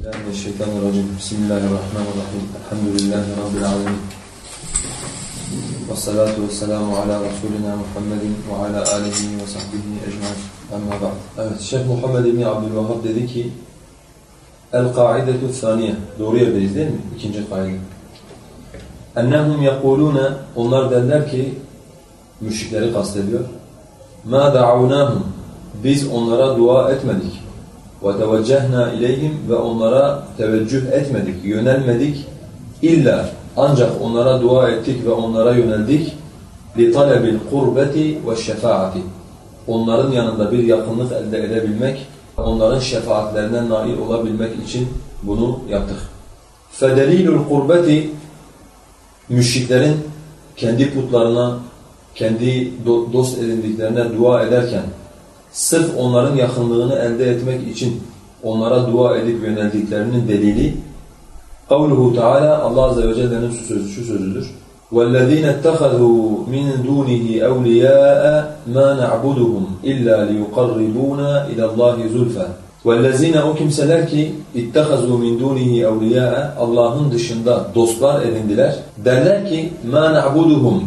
Euzubillahimineşşeytanirracim. Bismillahirrahmanirrahim. Elhamdülillahi Rabbil alemin. Ve salatu ve selamu ala Resulina Muhammedin ve ala alihi ve sahbihi ecmain. Amma ba'd. Evet, Şeyh Muhammed İbni Abdülvahhab dedi ki El-Kaidetu Saniye. Doğru yerdeyiz değil mi? İkinci kaide. Ennehum yekulune Onlar derler ki müşrikleri kastediyor. Ma da'unahum Biz onlara dua etmedik. Teveccehna ileyhim ve onlara teveccüh etmedik, yönelmedik. İlla ancak onlara dua ettik ve onlara yöneldik. Kurbeti ve şefaati. Onların yanında bir yakınlık elde edebilmek, onların şefaatlerine nail olabilmek için bunu yaptık. Fedelilul kurbeti müşriklerin kendi putlarına, kendi dost edindiklerine dua ederken sırf onların yakınlığını elde etmek için onlara dua edip yöneldiklerinin delili Kavluhu Teala Allah Azze ve Celle'nin şu, sözü, şu sözüdür. وَالَّذ۪ينَ اتَّخَذُوا مِنْ دُونِهِ أَوْلِيَاءَ مَا نَعْبُدُهُمْ إِلَّا لِيُقَرِّبُونَ إِلَى اللّٰهِ زُلْفًا وَالَّذ۪ينَ o kimseler ki اتَّخَذُوا مِنْ دُونِهِ أَوْلِيَاءَ Allah'ın dışında dostlar edindiler. Derler ki مَا نَعْبُدُهُمْ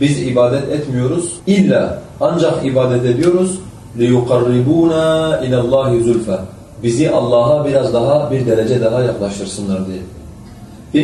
Biz ibadet etmiyoruz. İlla ancak ibadet ediyoruz لِيُقَرِّبُونَ اِلَى اللّٰهِ زُلْفًا Bizi Allah'a biraz daha bir derece daha yaklaştırsınlar diye.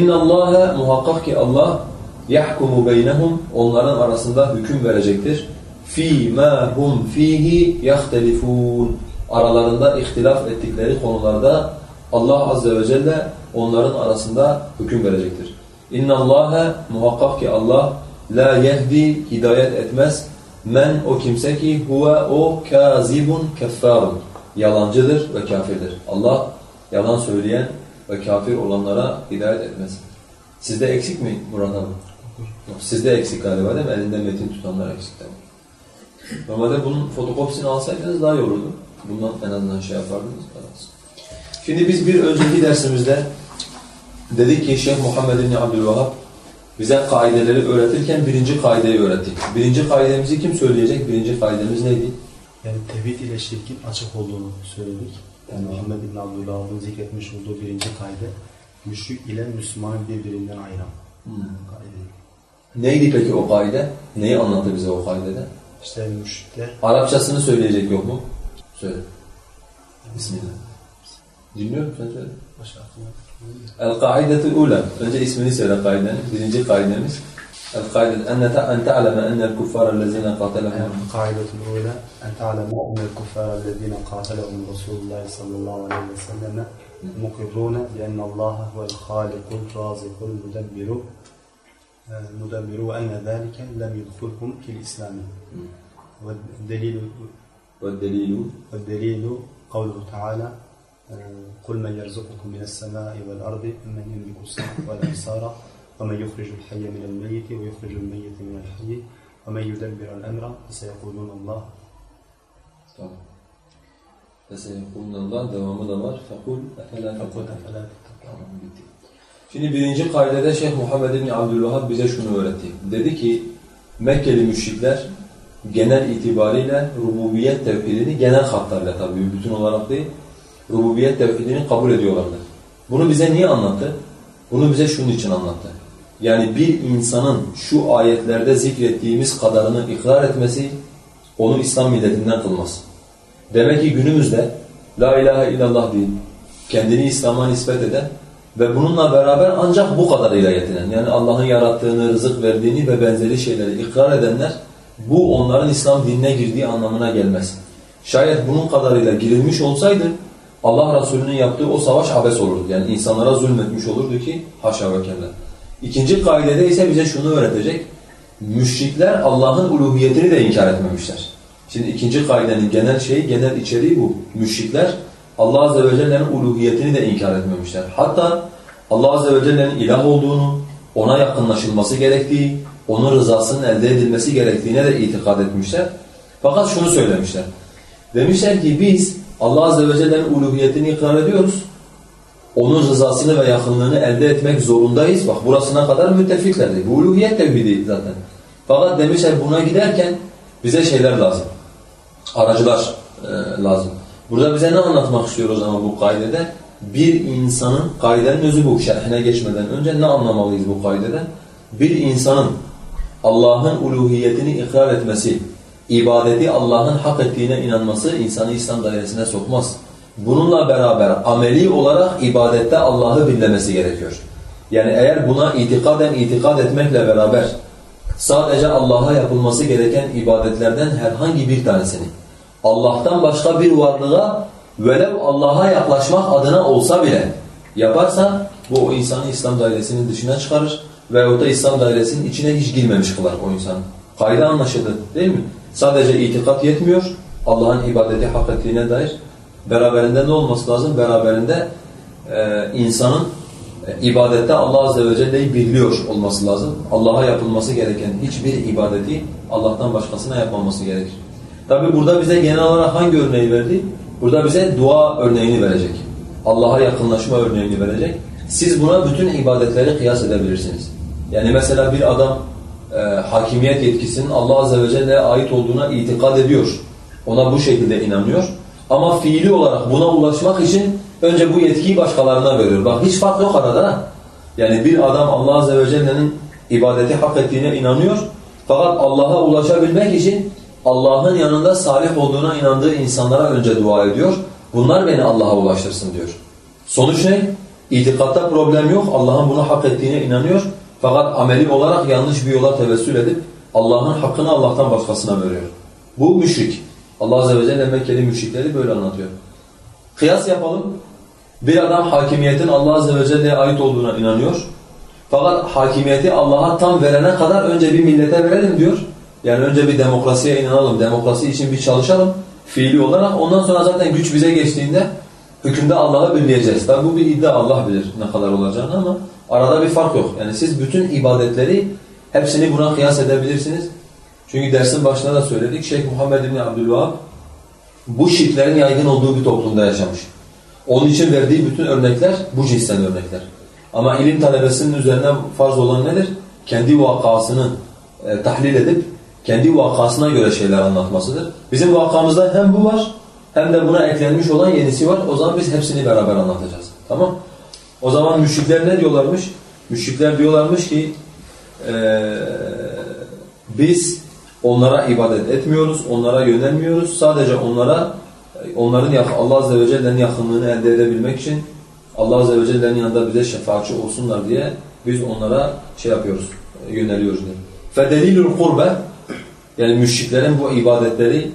اِنَّ اللّٰهَ Muhakkak ki Allah يَحْكُمُ بَيْنَهُمْ Onların arasında hüküm verecektir. فِي مَا هُمْ ف۪يهِ يَخْتَلِفُونَ Aralarında ihtilaf ettikleri konularda Allah Azze ve Celle onların arasında hüküm verecektir. اِنَّ اللّٰهَ Muhakkak ki Allah la yehdi hidayet etmez Men o kimse ki huve o kazibun keffarun. Yalancıdır ve kafirdir. Allah yalan söyleyen ve kafir olanlara hidayet etmez. Sizde eksik mi Murat Hanım? Sizde eksik galiba değil mi? Elinde metin tutanlar eksik değil Normalde bunun fotokopisini alsaydınız daha iyi olurdu. Bundan en azından şey yapardınız. Şimdi biz bir önceki dersimizde dedik ki Şeyh Muhammed bin Abdülvahhab bize kaideleri öğretirken birinci kaideyi öğrettik. Birinci kaidemizi kim söyleyecek? Birinci kaidemiz neydi? Yani tevhid ile şirkin açık olduğunu söyledik. Yani Muhammed bin Abdullah'ın zikretmiş olduğu birinci kaide, müşrik ile Müslümanı birbirinden ayıran hmm. kaide. Neydi peki o kaide? Neyi anlattı bize o kaidede? İşte müşrikler... Arapçasını söyleyecek yok mu? Söyle. Bismillah. Dinliyorum sen söyle. Başka aklıma El-Kaidetul Ula. Önce ismini söyle kaidenin. Birinci kaidemiz. القاعدة أن أن تعلم أن الكفار الذين قاتلهم القاعدة الأولى أن تعلم أن الكفار الذين قاتلهم رسول الله صلى الله عليه وسلم مقرون بأن الله هو الخالق الرازق المدبر مدبر وأن ذلك لم يدخلهم في الإسلام والدليل والدليل والدليل قوله تعالى قل من يرزقكم من السماء والأرض من يملك السمع والأبصار ومن يخرج الحي من الميت ويخرج الميت من الحي ومن يدبر الأمر فسيقولون الله Tamam. فسيقولون الله devamı da var. فَقُلْ اَفَلَا تَتَّقُونَ Tamam bitti. Şimdi birinci kaidede Şeyh Muhammed bin Abdülvahhab bize şunu öğretti. Dedi ki Mekkeli müşrikler genel itibariyle rububiyet tevhidini genel hatlarla tabii bütün olarak değil rububiyet tevhidini kabul ediyorlardı. Bunu bize niye anlattı? Bunu bize şunun için anlattı. Yani bir insanın şu ayetlerde zikrettiğimiz kadarını ikrar etmesi onu İslam milletinden kılmaz. Demek ki günümüzde La ilahe illallah deyip kendini İslam'a nispet eden ve bununla beraber ancak bu kadarıyla yetinen yani Allah'ın yarattığını, rızık verdiğini ve benzeri şeyleri ikrar edenler bu onların İslam dinine girdiği anlamına gelmez. Şayet bunun kadarıyla girilmiş olsaydı Allah Resulü'nün yaptığı o savaş abes olurdu. Yani insanlara zulmetmiş olurdu ki haşa ve kella. İkinci kaidede ise bize şunu öğretecek. Müşrikler Allah'ın uluhiyetini de inkar etmemişler. Şimdi ikinci kaidenin genel şeyi, genel içeriği bu. Müşrikler Allah Azze ve Celle'nin uluhiyetini de inkar etmemişler. Hatta Allah Azze ve Celle'nin ilah olduğunu, ona yakınlaşılması gerektiği, onun rızasının elde edilmesi gerektiğine de itikad etmişler. Fakat şunu söylemişler. Demişler ki biz Allah Azze ve Celle'nin uluhiyetini ikrar ediyoruz. Onun rızasını ve yakınlığını elde etmek zorundayız. Bak burasına kadar müttefiklerdi. Bu uluhiyet tevhidi zaten. Fakat demişler buna giderken bize şeyler lazım. Aracılar e, lazım. Burada bize ne anlatmak istiyor o zaman bu kaidede? bir insanın, kaidenin özü bu, şerhine geçmeden önce ne anlamalıyız bu kaideden? Bir insanın Allah'ın uluhiyetini ikrar etmesi, ibadeti Allah'ın hak ettiğine inanması insanı İslam dairesine sokmaz. Bununla beraber ameli olarak ibadette Allah'ı bilmemesi gerekiyor. Yani eğer buna itikaden itikad etmekle beraber sadece Allah'a yapılması gereken ibadetlerden herhangi bir tanesini Allah'tan başka bir varlığa velev Allah'a yaklaşmak adına olsa bile yaparsa bu o insanı İslam dairesinin dışına çıkarır veyahut da İslam dairesinin içine hiç girmemiş kılar o insan. Kayda anlaşıldı değil mi? Sadece itikat yetmiyor. Allah'ın ibadeti hak ettiğine dair. Beraberinde ne olması lazım? Beraberinde e, insanın e, ibadette Allah Azze ve Celle'yi biliyor olması lazım. Allah'a yapılması gereken hiçbir ibadeti Allah'tan başkasına yapmaması gerekir. Tabi burada bize genel olarak hangi örneği verdi? Burada bize dua örneğini verecek. Allah'a yakınlaşma örneğini verecek. Siz buna bütün ibadetleri kıyas edebilirsiniz. Yani mesela bir adam e, hakimiyet yetkisinin Allah Azze ve Celle'ye ait olduğuna itikad ediyor. Ona bu şekilde inanıyor. Ama fiili olarak buna ulaşmak için önce bu yetkiyi başkalarına veriyor. Bak hiç fark yok arada. Yani bir adam Allah Azze ve Celle'nin ibadeti hak ettiğine inanıyor. Fakat Allah'a ulaşabilmek için Allah'ın yanında salih olduğuna inandığı insanlara önce dua ediyor. Bunlar beni Allah'a ulaştırsın diyor. Sonuç ne? İtikatta problem yok. Allah'ın bunu hak ettiğine inanıyor. Fakat ameli olarak yanlış bir yola tevessül edip Allah'ın hakkını Allah'tan başkasına veriyor. Bu müşrik. Allah Azze ve Celle Mekkeli müşrikleri böyle anlatıyor. Kıyas yapalım. Bir adam hakimiyetin Allah Azze ve Celle'ye ait olduğuna inanıyor. Fakat hakimiyeti Allah'a tam verene kadar önce bir millete verelim diyor. Yani önce bir demokrasiye inanalım, demokrasi için bir çalışalım fiili olarak. Ondan sonra zaten güç bize geçtiğinde hükümde Allah'ı birleyeceğiz. Tabi bu bir iddia Allah bilir ne kadar olacağını ama arada bir fark yok. Yani siz bütün ibadetleri hepsini buna kıyas edebilirsiniz. Çünkü dersin başında da söyledik. Şeyh Muhammed bin Abdülvahab bu şirklerin yaygın olduğu bir toplumda yaşamış. Onun için verdiği bütün örnekler bu cinsten örnekler. Ama ilim talebesinin üzerine farz olan nedir? Kendi vakasını e, tahlil edip kendi vakasına göre şeyler anlatmasıdır. Bizim vakamızda hem bu var hem de buna eklenmiş olan yenisi var. O zaman biz hepsini beraber anlatacağız. Tamam? O zaman müşrikler ne diyorlarmış? Müşrikler diyorlarmış ki ee, biz onlara ibadet etmiyoruz, onlara yönelmiyoruz. Sadece onlara onların Allah Azze ve Celle'nin yakınlığını elde edebilmek için Allah Azze ve Celle'nin yanında bize şefaatçi olsunlar diye biz onlara şey yapıyoruz, yöneliyoruz diye. فَدَلِيلُ الْقُرْبَ Yani müşriklerin bu ibadetleri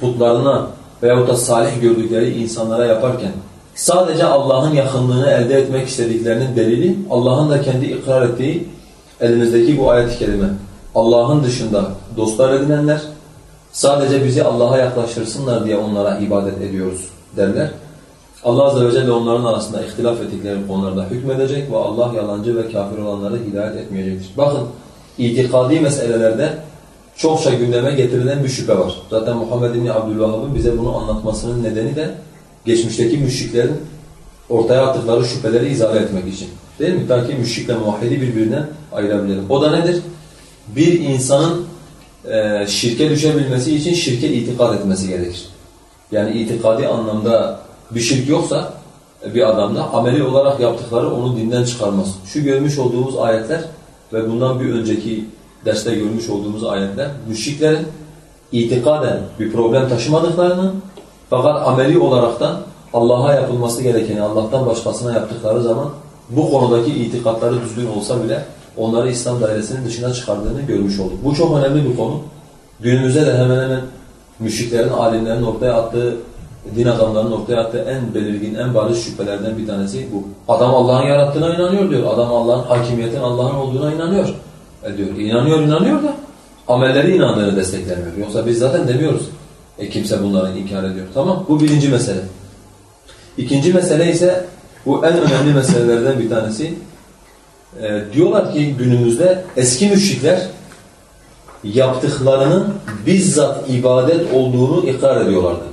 putlarına veyahut da salih gördükleri insanlara yaparken sadece Allah'ın yakınlığını elde etmek istediklerinin delili Allah'ın da kendi ikrar ettiği elimizdeki bu ayet-i kerime. Allah'ın dışında dostlar edinenler sadece bizi Allah'a yaklaştırsınlar diye onlara ibadet ediyoruz derler. Allah Azze ve Celle onların arasında ihtilaf ettikleri konularda hükmedecek ve Allah yalancı ve kafir olanları hidayet etmeyecektir. Bakın itikadi meselelerde çokça gündeme getirilen bir şüphe var. Zaten Muhammed bin Abdülvahhab'ın bize bunu anlatmasının nedeni de geçmişteki müşriklerin ortaya attıkları şüpheleri izah etmek için. Değil mi? Ta ki müşrikle muvahhidi birbirinden ayırabilelim. O da nedir? Bir insanın e, şirke düşebilmesi için şirke itikad etmesi gerekir. Yani itikadi anlamda bir şirk yoksa e, bir adamda ameli olarak yaptıkları onu dinden çıkarmaz. Şu görmüş olduğumuz ayetler ve bundan bir önceki derste görmüş olduğumuz ayetler müşriklerin itikaden bir problem taşımadıklarını fakat ameli olaraktan Allah'a yapılması gerekeni Allah'tan başkasına yaptıkları zaman bu konudaki itikatları düzgün olsa bile onları İslam dairesinin dışına çıkardığını görmüş olduk. Bu çok önemli bir konu. Günümüzde de hemen hemen müşriklerin, alimlerin ortaya attığı, din adamlarının ortaya attığı en belirgin, en bariz şüphelerden bir tanesi bu. Adam Allah'ın yarattığına inanıyor diyor. Adam Allah'ın hakimiyetin Allah'ın olduğuna inanıyor. E diyor. İnanıyor, inanıyor da amelleri inandığını desteklemiyor. Yoksa biz zaten demiyoruz. E kimse bunları inkar ediyor. Tamam Bu birinci mesele. İkinci mesele ise bu en önemli meselelerden bir tanesi. E, diyorlar ki günümüzde eski müşrikler yaptıklarının bizzat ibadet olduğunu ikrar ediyorlardı.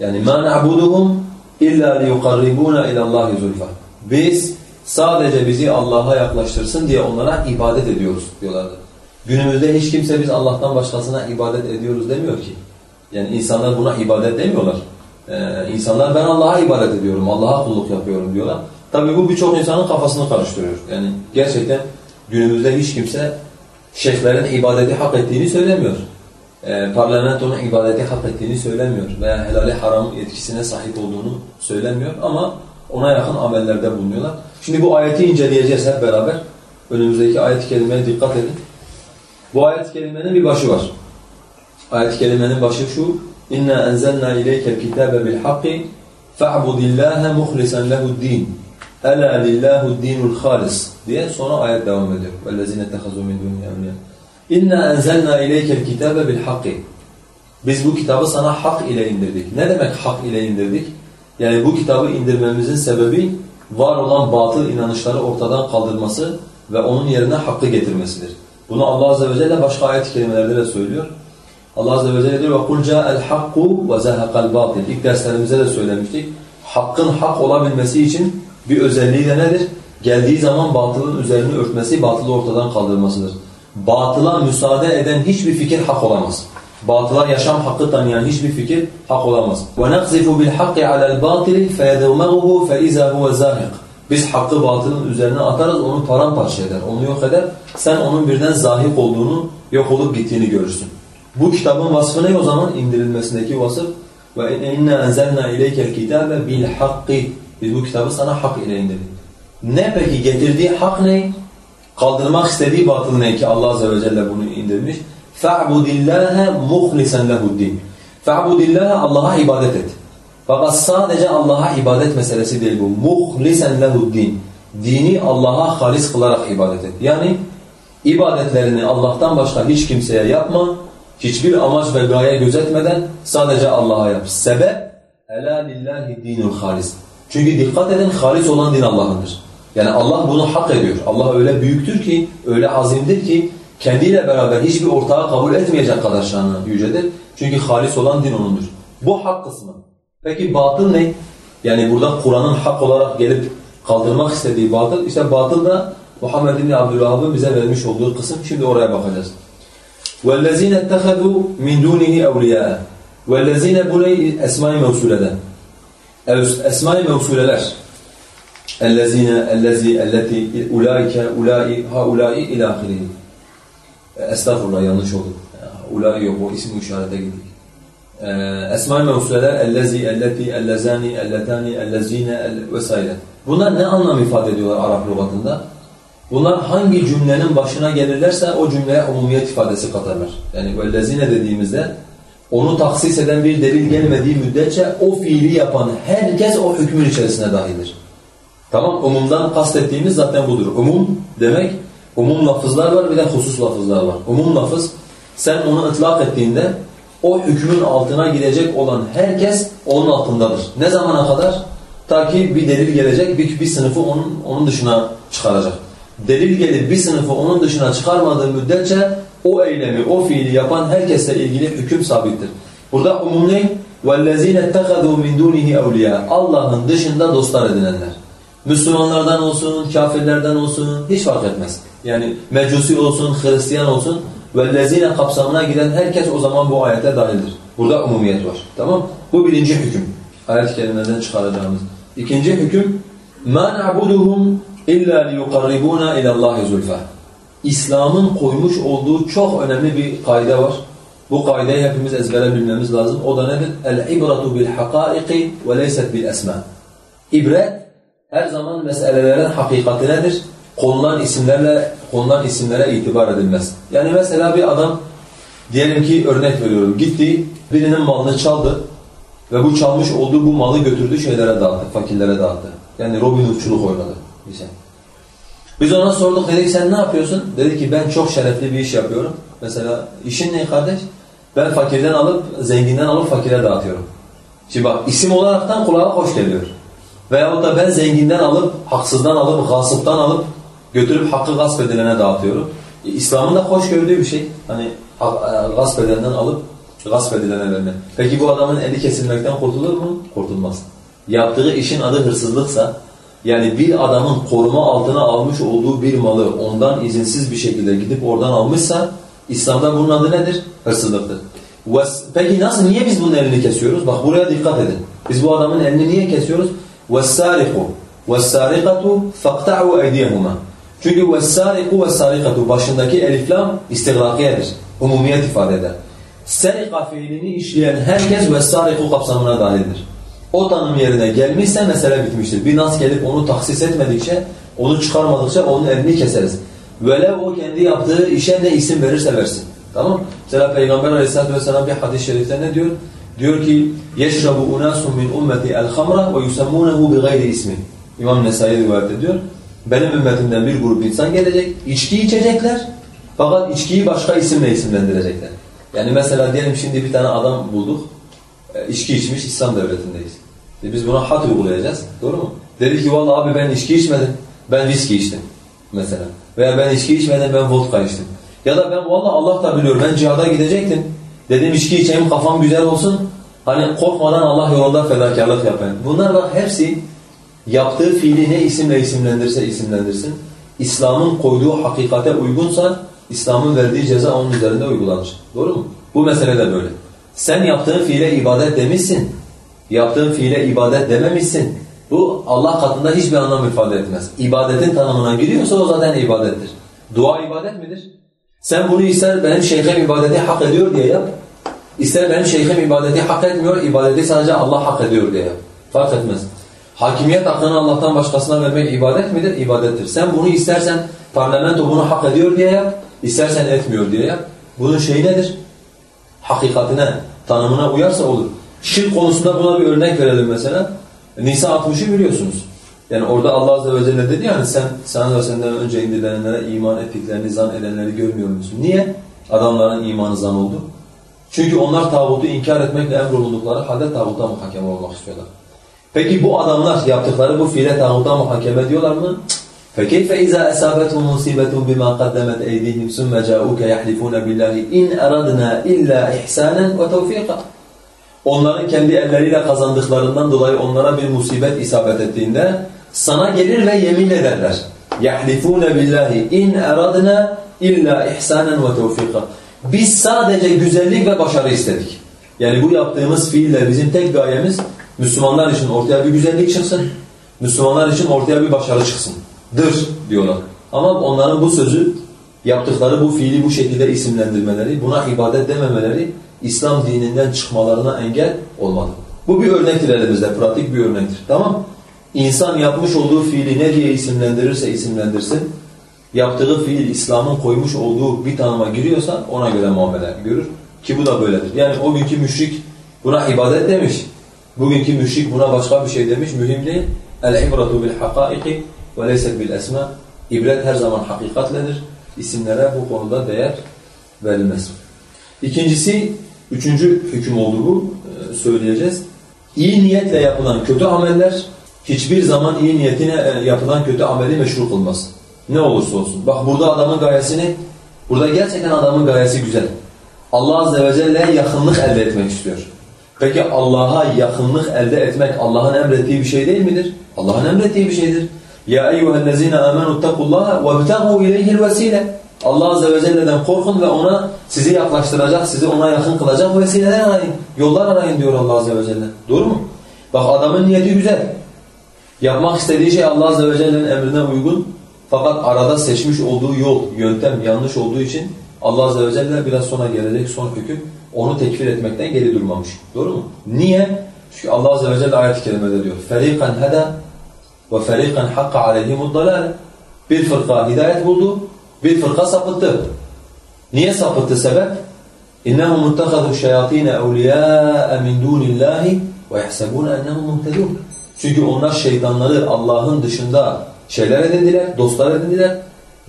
Yani ma na'buduhum illa liyuqarribuna ila Allahi zulfa. Biz sadece bizi Allah'a yaklaştırsın diye onlara ibadet ediyoruz diyorlardı. Günümüzde hiç kimse biz Allah'tan başkasına ibadet ediyoruz demiyor ki. Yani insanlar buna ibadet demiyorlar. Ee, insanlar ben Allah'a ibadet ediyorum, Allah'a kulluk yapıyorum diyorlar. Tabii bu birçok insanın kafasını karıştırıyor. Yani gerçekten günümüzde hiç kimse şeyhlerin ibadeti hak ettiğini söylemiyor. Ee, parlamentonun ibadeti hak ettiğini söylemiyor. Veya helali haram etkisine sahip olduğunu söylemiyor ama ona yakın amellerde bulunuyorlar. Şimdi bu ayeti inceleyeceğiz hep beraber. Önümüzdeki ayet-i kerimeye dikkat edin. Bu ayet-i kerimenin bir başı var. Ayet-i kerimenin başı şu. İnna enzelna ileykel kitabe bil hakki fa'budillaha muhlisen lehu'd-din. Ela lillahu'd-dinul halis diye sonra ayet devam ediyor. Vellezine ittahazu min dunihi evliya. Enzelna ileykel kitabe bil hakki. Biz bu kitabı sana hak ile indirdik. Ne demek hak ile indirdik? Yani bu kitabı indirmemizin sebebi var olan batıl inanışları ortadan kaldırması ve onun yerine hakkı getirmesidir. Bunu Allah Azze ve Celle başka ayet-i kerimelerde de söylüyor. Allah Azze ve Celle diyor وَقُلْ جَاءَ الْحَقُّ وَزَهَقَ الْبَاطِلِ İlk derslerimizde de söylemiştik. Hakkın hak olabilmesi için bir özelliği de nedir? Geldiği zaman batılın üzerini örtmesi, batılı ortadan kaldırmasıdır. Batıla müsaade eden hiçbir fikir hak olamaz. Batıla yaşam hakkı tanıyan hiçbir fikir hak olamaz. وَنَقْزِفُ بِالْحَقِّ عَلَى الْبَاطِلِ فَيَدَوْمَغُهُ فَإِذَا هُوَ زَاهِقٌ Biz hakkı batılın üzerine atarız, onu paramparça eder, onu yok eder. Sen onun birden zahik olduğunu, yok olup gittiğini görürsün. Bu kitabın vasfı ne o zaman? indirilmesindeki vasıf. Ve inna enzelna ileykel kitabe bil hakki. Biz bu kitabı sana hak ile indirdik. Ne peki getirdiği hak ne? Kaldırmak istediği batıl ne ki Allah azze ve celle bunu indirmiş? Fa'budillaha muhlisen lehu'd-din. Fa'budillaha Allah'a ibadet et. Fakat sadece Allah'a ibadet meselesi değil bu. Muhlisen lehu'd-din. Dini Allah'a halis kılarak ibadet et. Yani ibadetlerini Allah'tan başka hiç kimseye yapma. Hiçbir amaç ve gaye gözetmeden sadece Allah'a yap. Sebep ela lillahi dinul halis. Çünkü dikkat edin halis olan din Allah'ındır. Yani Allah bunu hak ediyor. Allah öyle büyüktür ki, öyle azimdir ki kendiyle beraber hiçbir ortağı kabul etmeyecek kadar şanlı yücedir. Çünkü halis olan din O'nundur. Bu hak kısmı. Peki batıl ne? Yani burada Kur'an'ın hak olarak gelip kaldırmak istediği batıl, işte batıl da Muhammed bin Abdülvahab'ın bize vermiş olduğu kısım. Şimdi oraya bakacağız. وَالَّذ۪ينَ اتَّخَذُوا مِنْ دُونِهِ اَوْلِيَاءَ وَالَّذ۪ينَ burayı esma-i mevsuleden. Esma-i mevsuleler. اَلَّذ۪ينَ اَلَّذ۪ي اَلَّتِي اُولَٰئِكَ اُولَٰئِ هَاُولَٰئِ اِلَى آخِرِهِ Estağfurullah yanlış oldu. Ulai yok o isim işarete gittik. Esma-i mevsuleler ellezi, elleti, ellezani, elletani, ellezine vesaire. Bunlar ne anlam ifade ediyorlar Arap lügatında? Bunlar hangi cümlenin başına gelirlerse o cümleye umumiyet ifadesi katarlar. Yani ellezine dediğimizde onu taksis eden bir delil gelmediği müddetçe o fiili yapan herkes o hükmün içerisine dahildir. Tamam, umumdan kastettiğimiz zaten budur. Umum demek, umum lafızlar var bir de husus lafızlar var. Umum lafız, sen onu ıtlak ettiğinde o hükmün altına girecek olan herkes onun altındadır. Ne zamana kadar? Ta ki bir delil gelecek, bir, bir sınıfı onun, onun dışına çıkaracak Delil gelip bir sınıfı onun dışına çıkarmadığı müddetçe o eylemi, o fiili yapan herkesle ilgili hüküm sabittir. Burada umum ne? وَالَّذ۪ينَ اتَّخَذُوا مِنْ دُونِهِ اَوْلِيَا Allah'ın dışında dostlar edinenler. Müslümanlardan olsun, kafirlerden olsun hiç fark etmez. Yani mecusi olsun, Hristiyan olsun وَالَّذ۪ينَ kapsamına giren herkes o zaman bu ayete dahildir. Burada umumiyet var. Tamam Bu birinci hüküm. Ayet-i kerimelerden çıkaracağımız. İkinci hüküm مَا نَعْبُدُهُمْ اِلَّا لِيُقَرِّبُونَ اِلَى اللّٰهِ زُلْفَةً İslam'ın koymuş olduğu çok önemli bir kaide var. Bu kaideyi hepimiz ezbere bilmemiz lazım. O da nedir? El-ibratu bil-hakâiki ve leyset bil-esmâ. İbret her zaman meselelerin hakikati nedir? Konulan isimlerle konulan isimlere itibar edilmez. Yani mesela bir adam diyelim ki örnek veriyorum gitti birinin malını çaldı ve bu çalmış olduğu bu malı götürdü şeylere dağıttı, fakirlere dağıttı. Yani Robin Hood'çuluk oynadı bize. Biz ona sorduk dedik sen ne yapıyorsun? Dedi ki ben çok şerefli bir iş yapıyorum. Mesela işin ne kardeş? Ben fakirden alıp zenginden alıp fakire dağıtıyorum. Şimdi bak isim olaraktan kulağa hoş geliyor. Veyahut da ben zenginden alıp, haksızdan alıp, gasıptan alıp götürüp hakkı gasp edilene dağıtıyorum. E, İslam'ın da hoş gördüğü bir şey. Hani e, gasp edilenden alıp gasp edilene verme. Peki bu adamın eli kesilmekten kurtulur mu? Kurtulmaz. Yaptığı işin adı hırsızlıksa, yani bir adamın koruma altına almış olduğu bir malı ondan izinsiz bir şekilde gidip oradan almışsa, İslam'da bunun adı nedir? Hırsızlıktır. Ves- Peki nasıl, niye biz bunun elini kesiyoruz? Bak buraya dikkat edin. Biz bu adamın elini niye kesiyoruz? وَالسَّارِقُ وَالسَّارِقَةُ فَاقْتَعُوا اَيْدِيَهُمَا Çünkü وَالسَّارِقُ وَالسَّارِقَةُ başındaki eliflam istigrakiyedir. Umumiyet ifade eder. Serika fiilini işleyen herkes وَالسَّارِقُ kapsamına dahildir. O tanım yerine gelmişse mesele bitmiştir. Bir nas gelip onu taksis etmedikçe, onu çıkarmadıkça onun elini keseriz. Velev o kendi yaptığı işe ne isim verirse versin. Tamam Mesela Peygamber aleyhissalatu vesselam bir hadis-i şerifte ne diyor? Diyor ki يَشْرَبُ اُنَاسٌ مِنْ اُمَّتِ الْخَمْرَ وَيُسَمُّونَهُ بِغَيْرِ ismi. İmam Nesai rivayet ediyor. Benim ümmetimden bir grup insan gelecek, içki içecekler. Fakat içkiyi başka isimle isimlendirecekler. Yani mesela diyelim şimdi bir tane adam bulduk. E, içki içmiş İslam devletindeyiz. E biz buna hat uygulayacağız. Doğru mu? Dedi ki vallahi abi ben içki içmedim. Ben viski içtim. Mesela. Veya ben içki içmedim ben vodka içtim. Ya da ben vallahi Allah da biliyor ben cihada gidecektim. Dedim içki içeyim kafam güzel olsun. Hani korkmadan Allah yolunda fedakarlık yapayım. Bunlar bak hepsi yaptığı fiili ne isimle isimlendirse isimlendirsin. İslam'ın koyduğu hakikate uygunsa İslam'ın verdiği ceza onun üzerinde uygulanır. Doğru mu? Bu mesele de böyle. Sen yaptığın fiile ibadet demişsin. Yaptığın fiile ibadet dememişsin. Bu Allah katında hiçbir anlam ifade etmez. İbadetin tanımına giriyorsa o zaten ibadettir. Dua ibadet midir? Sen bunu ister benim şeyhim ibadeti hak ediyor diye yap. İster benim şeyhim ibadeti hak etmiyor, ibadeti sadece Allah hak ediyor diye yap. Fark etmez. Hakimiyet hakkını Allah'tan başkasına vermek ibadet midir? İbadettir. Sen bunu istersen parlamento bunu hak ediyor diye yap, istersen etmiyor diye yap. Bunun şeyi nedir? Hakikatine, tanımına uyarsa olur. Şirk konusunda buna bir örnek verelim mesela. Nisa 60'ı biliyorsunuz. Yani orada Allah Azze ve Celle dedi yani sen sana ve senden önce indirilenlere iman ettiklerini zan edenleri görmüyor musun? Niye? Adamların imanı zan oldu. Çünkü onlar tağutu inkar etmekle emrolundukları halde tağuta muhakeme olmak istiyorlar. Peki bu adamlar yaptıkları bu fiile tağuta muhakeme diyorlar mı? فَكَيْفَ اِذَا أَسَابَتْهُمْ مُصِيبَةٌ بِمَا قَدَّمَتْ اَيْدِيهِمْ ثُمَّ جَاءُوكَ يَحْلِفُونَ بِاللّٰهِ اِنْ اَرَدْنَا اِلَّا اِحْسَانًا وَتَوْفِيقًا Onların kendi elleriyle kazandıklarından dolayı onlara bir musibet isabet ettiğinde sana gelir ve yemin ederler. يَحْلِفُونَ بِاللّٰهِ اِنْ اَرَدْنَا اِلَّا اِحْسَانًا وَتَوْفِيقًا Biz sadece güzellik ve başarı istedik. Yani bu yaptığımız fiiller bizim tek gayemiz Müslümanlar için ortaya bir güzellik çıksın. Müslümanlar için ortaya bir başarı çıksın. Dır diyorlar. Ama onların bu sözü, yaptıkları bu fiili bu şekilde isimlendirmeleri, buna ibadet dememeleri İslam dininden çıkmalarına engel olmadı. Bu bir örnektir elimizde, pratik bir örnektir. Tamam İnsan yapmış olduğu fiili ne diye isimlendirirse isimlendirsin, yaptığı fiil İslam'ın koymuş olduğu bir tanıma giriyorsa ona göre muamele görür. Ki bu da böyledir. Yani o günkü müşrik buna ibadet demiş. Bugünkü müşrik buna başka bir şey demiş. Mühim değil. El-ibratu bil-hakaiki ve leyset bil-esma. İbret her zaman hakikatledir. İsimlere bu konuda değer verilmez. İkincisi, üçüncü hüküm oldu bu. Ee, söyleyeceğiz. İyi niyetle yapılan kötü ameller hiçbir zaman iyi niyetine e, yapılan kötü ameli meşru kılmaz. Ne olursa olsun. Bak burada adamın gayesini, burada gerçekten adamın gayesi güzel. Allah Azze ve Celle yakınlık elde etmek istiyor. Peki Allah'a yakınlık elde etmek Allah'ın emrettiği bir şey değil midir? Allah'ın emrettiği bir şeydir. Ya eyyühellezine amenu takullaha vebtegu ileyhil vesile. Allah Azze ve Celle'den korkun ve ona sizi yaklaştıracak, sizi ona yakın kılacak vesileler arayın. Yollar arayın diyor Allah Azze ve Celle. Doğru mu? Bak adamın niyeti güzel. Yapmak istediği şey Allah Azze ve Celle'nin emrine uygun. Fakat arada seçmiş olduğu yol, yöntem yanlış olduğu için Allah Azze ve Celle biraz sonra gelecek son hüküm onu tekfir etmekten geri durmamış. Doğru mu? Niye? Çünkü Allah Azze ve Celle ayet-i kerimede diyor. فَرِيقًا هَدَى وَفَرِيقًا حَقَّ عَلَيْهِمُ الضَّلَالِ Bir fırka hidayet buldu, bir fırka sapıttı. Niye sapıttı sebep? اِنَّهُمْ مُتَّخَذُوا الشَّيَاطِينَ اَوْلِيَاءَ مِنْ دُونِ اللّٰهِ وَيَحْسَبُونَ اَنَّهُمْ مُهْتَدُونَ Çünkü onlar şeytanları Allah'ın dışında şeyler edindiler, dostlar edindiler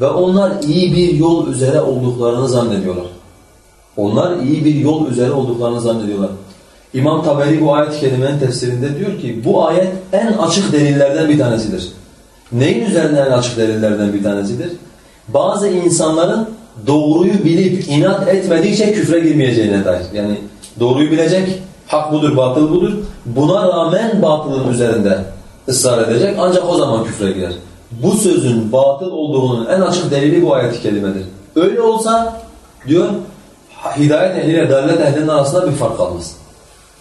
ve onlar iyi bir yol üzere olduklarını zannediyorlar. Onlar iyi bir yol üzere olduklarını zannediyorlar. İmam Taberi bu ayet-i kerimenin tefsirinde diyor ki bu ayet en açık delillerden bir tanesidir. Neyin üzerine en açık delillerden bir tanesidir? Bazı insanların doğruyu bilip inat etmedikçe küfre girmeyeceğine dair. Yani doğruyu bilecek, hak budur, batıl budur. Buna rağmen batılın üzerinde ısrar edecek ancak o zaman küfre girer. Bu sözün batıl olduğunun en açık delili bu ayet-i kerimedir. Öyle olsa diyor hidayet ehliyle dalalet ehlinin arasında bir fark kalmaz.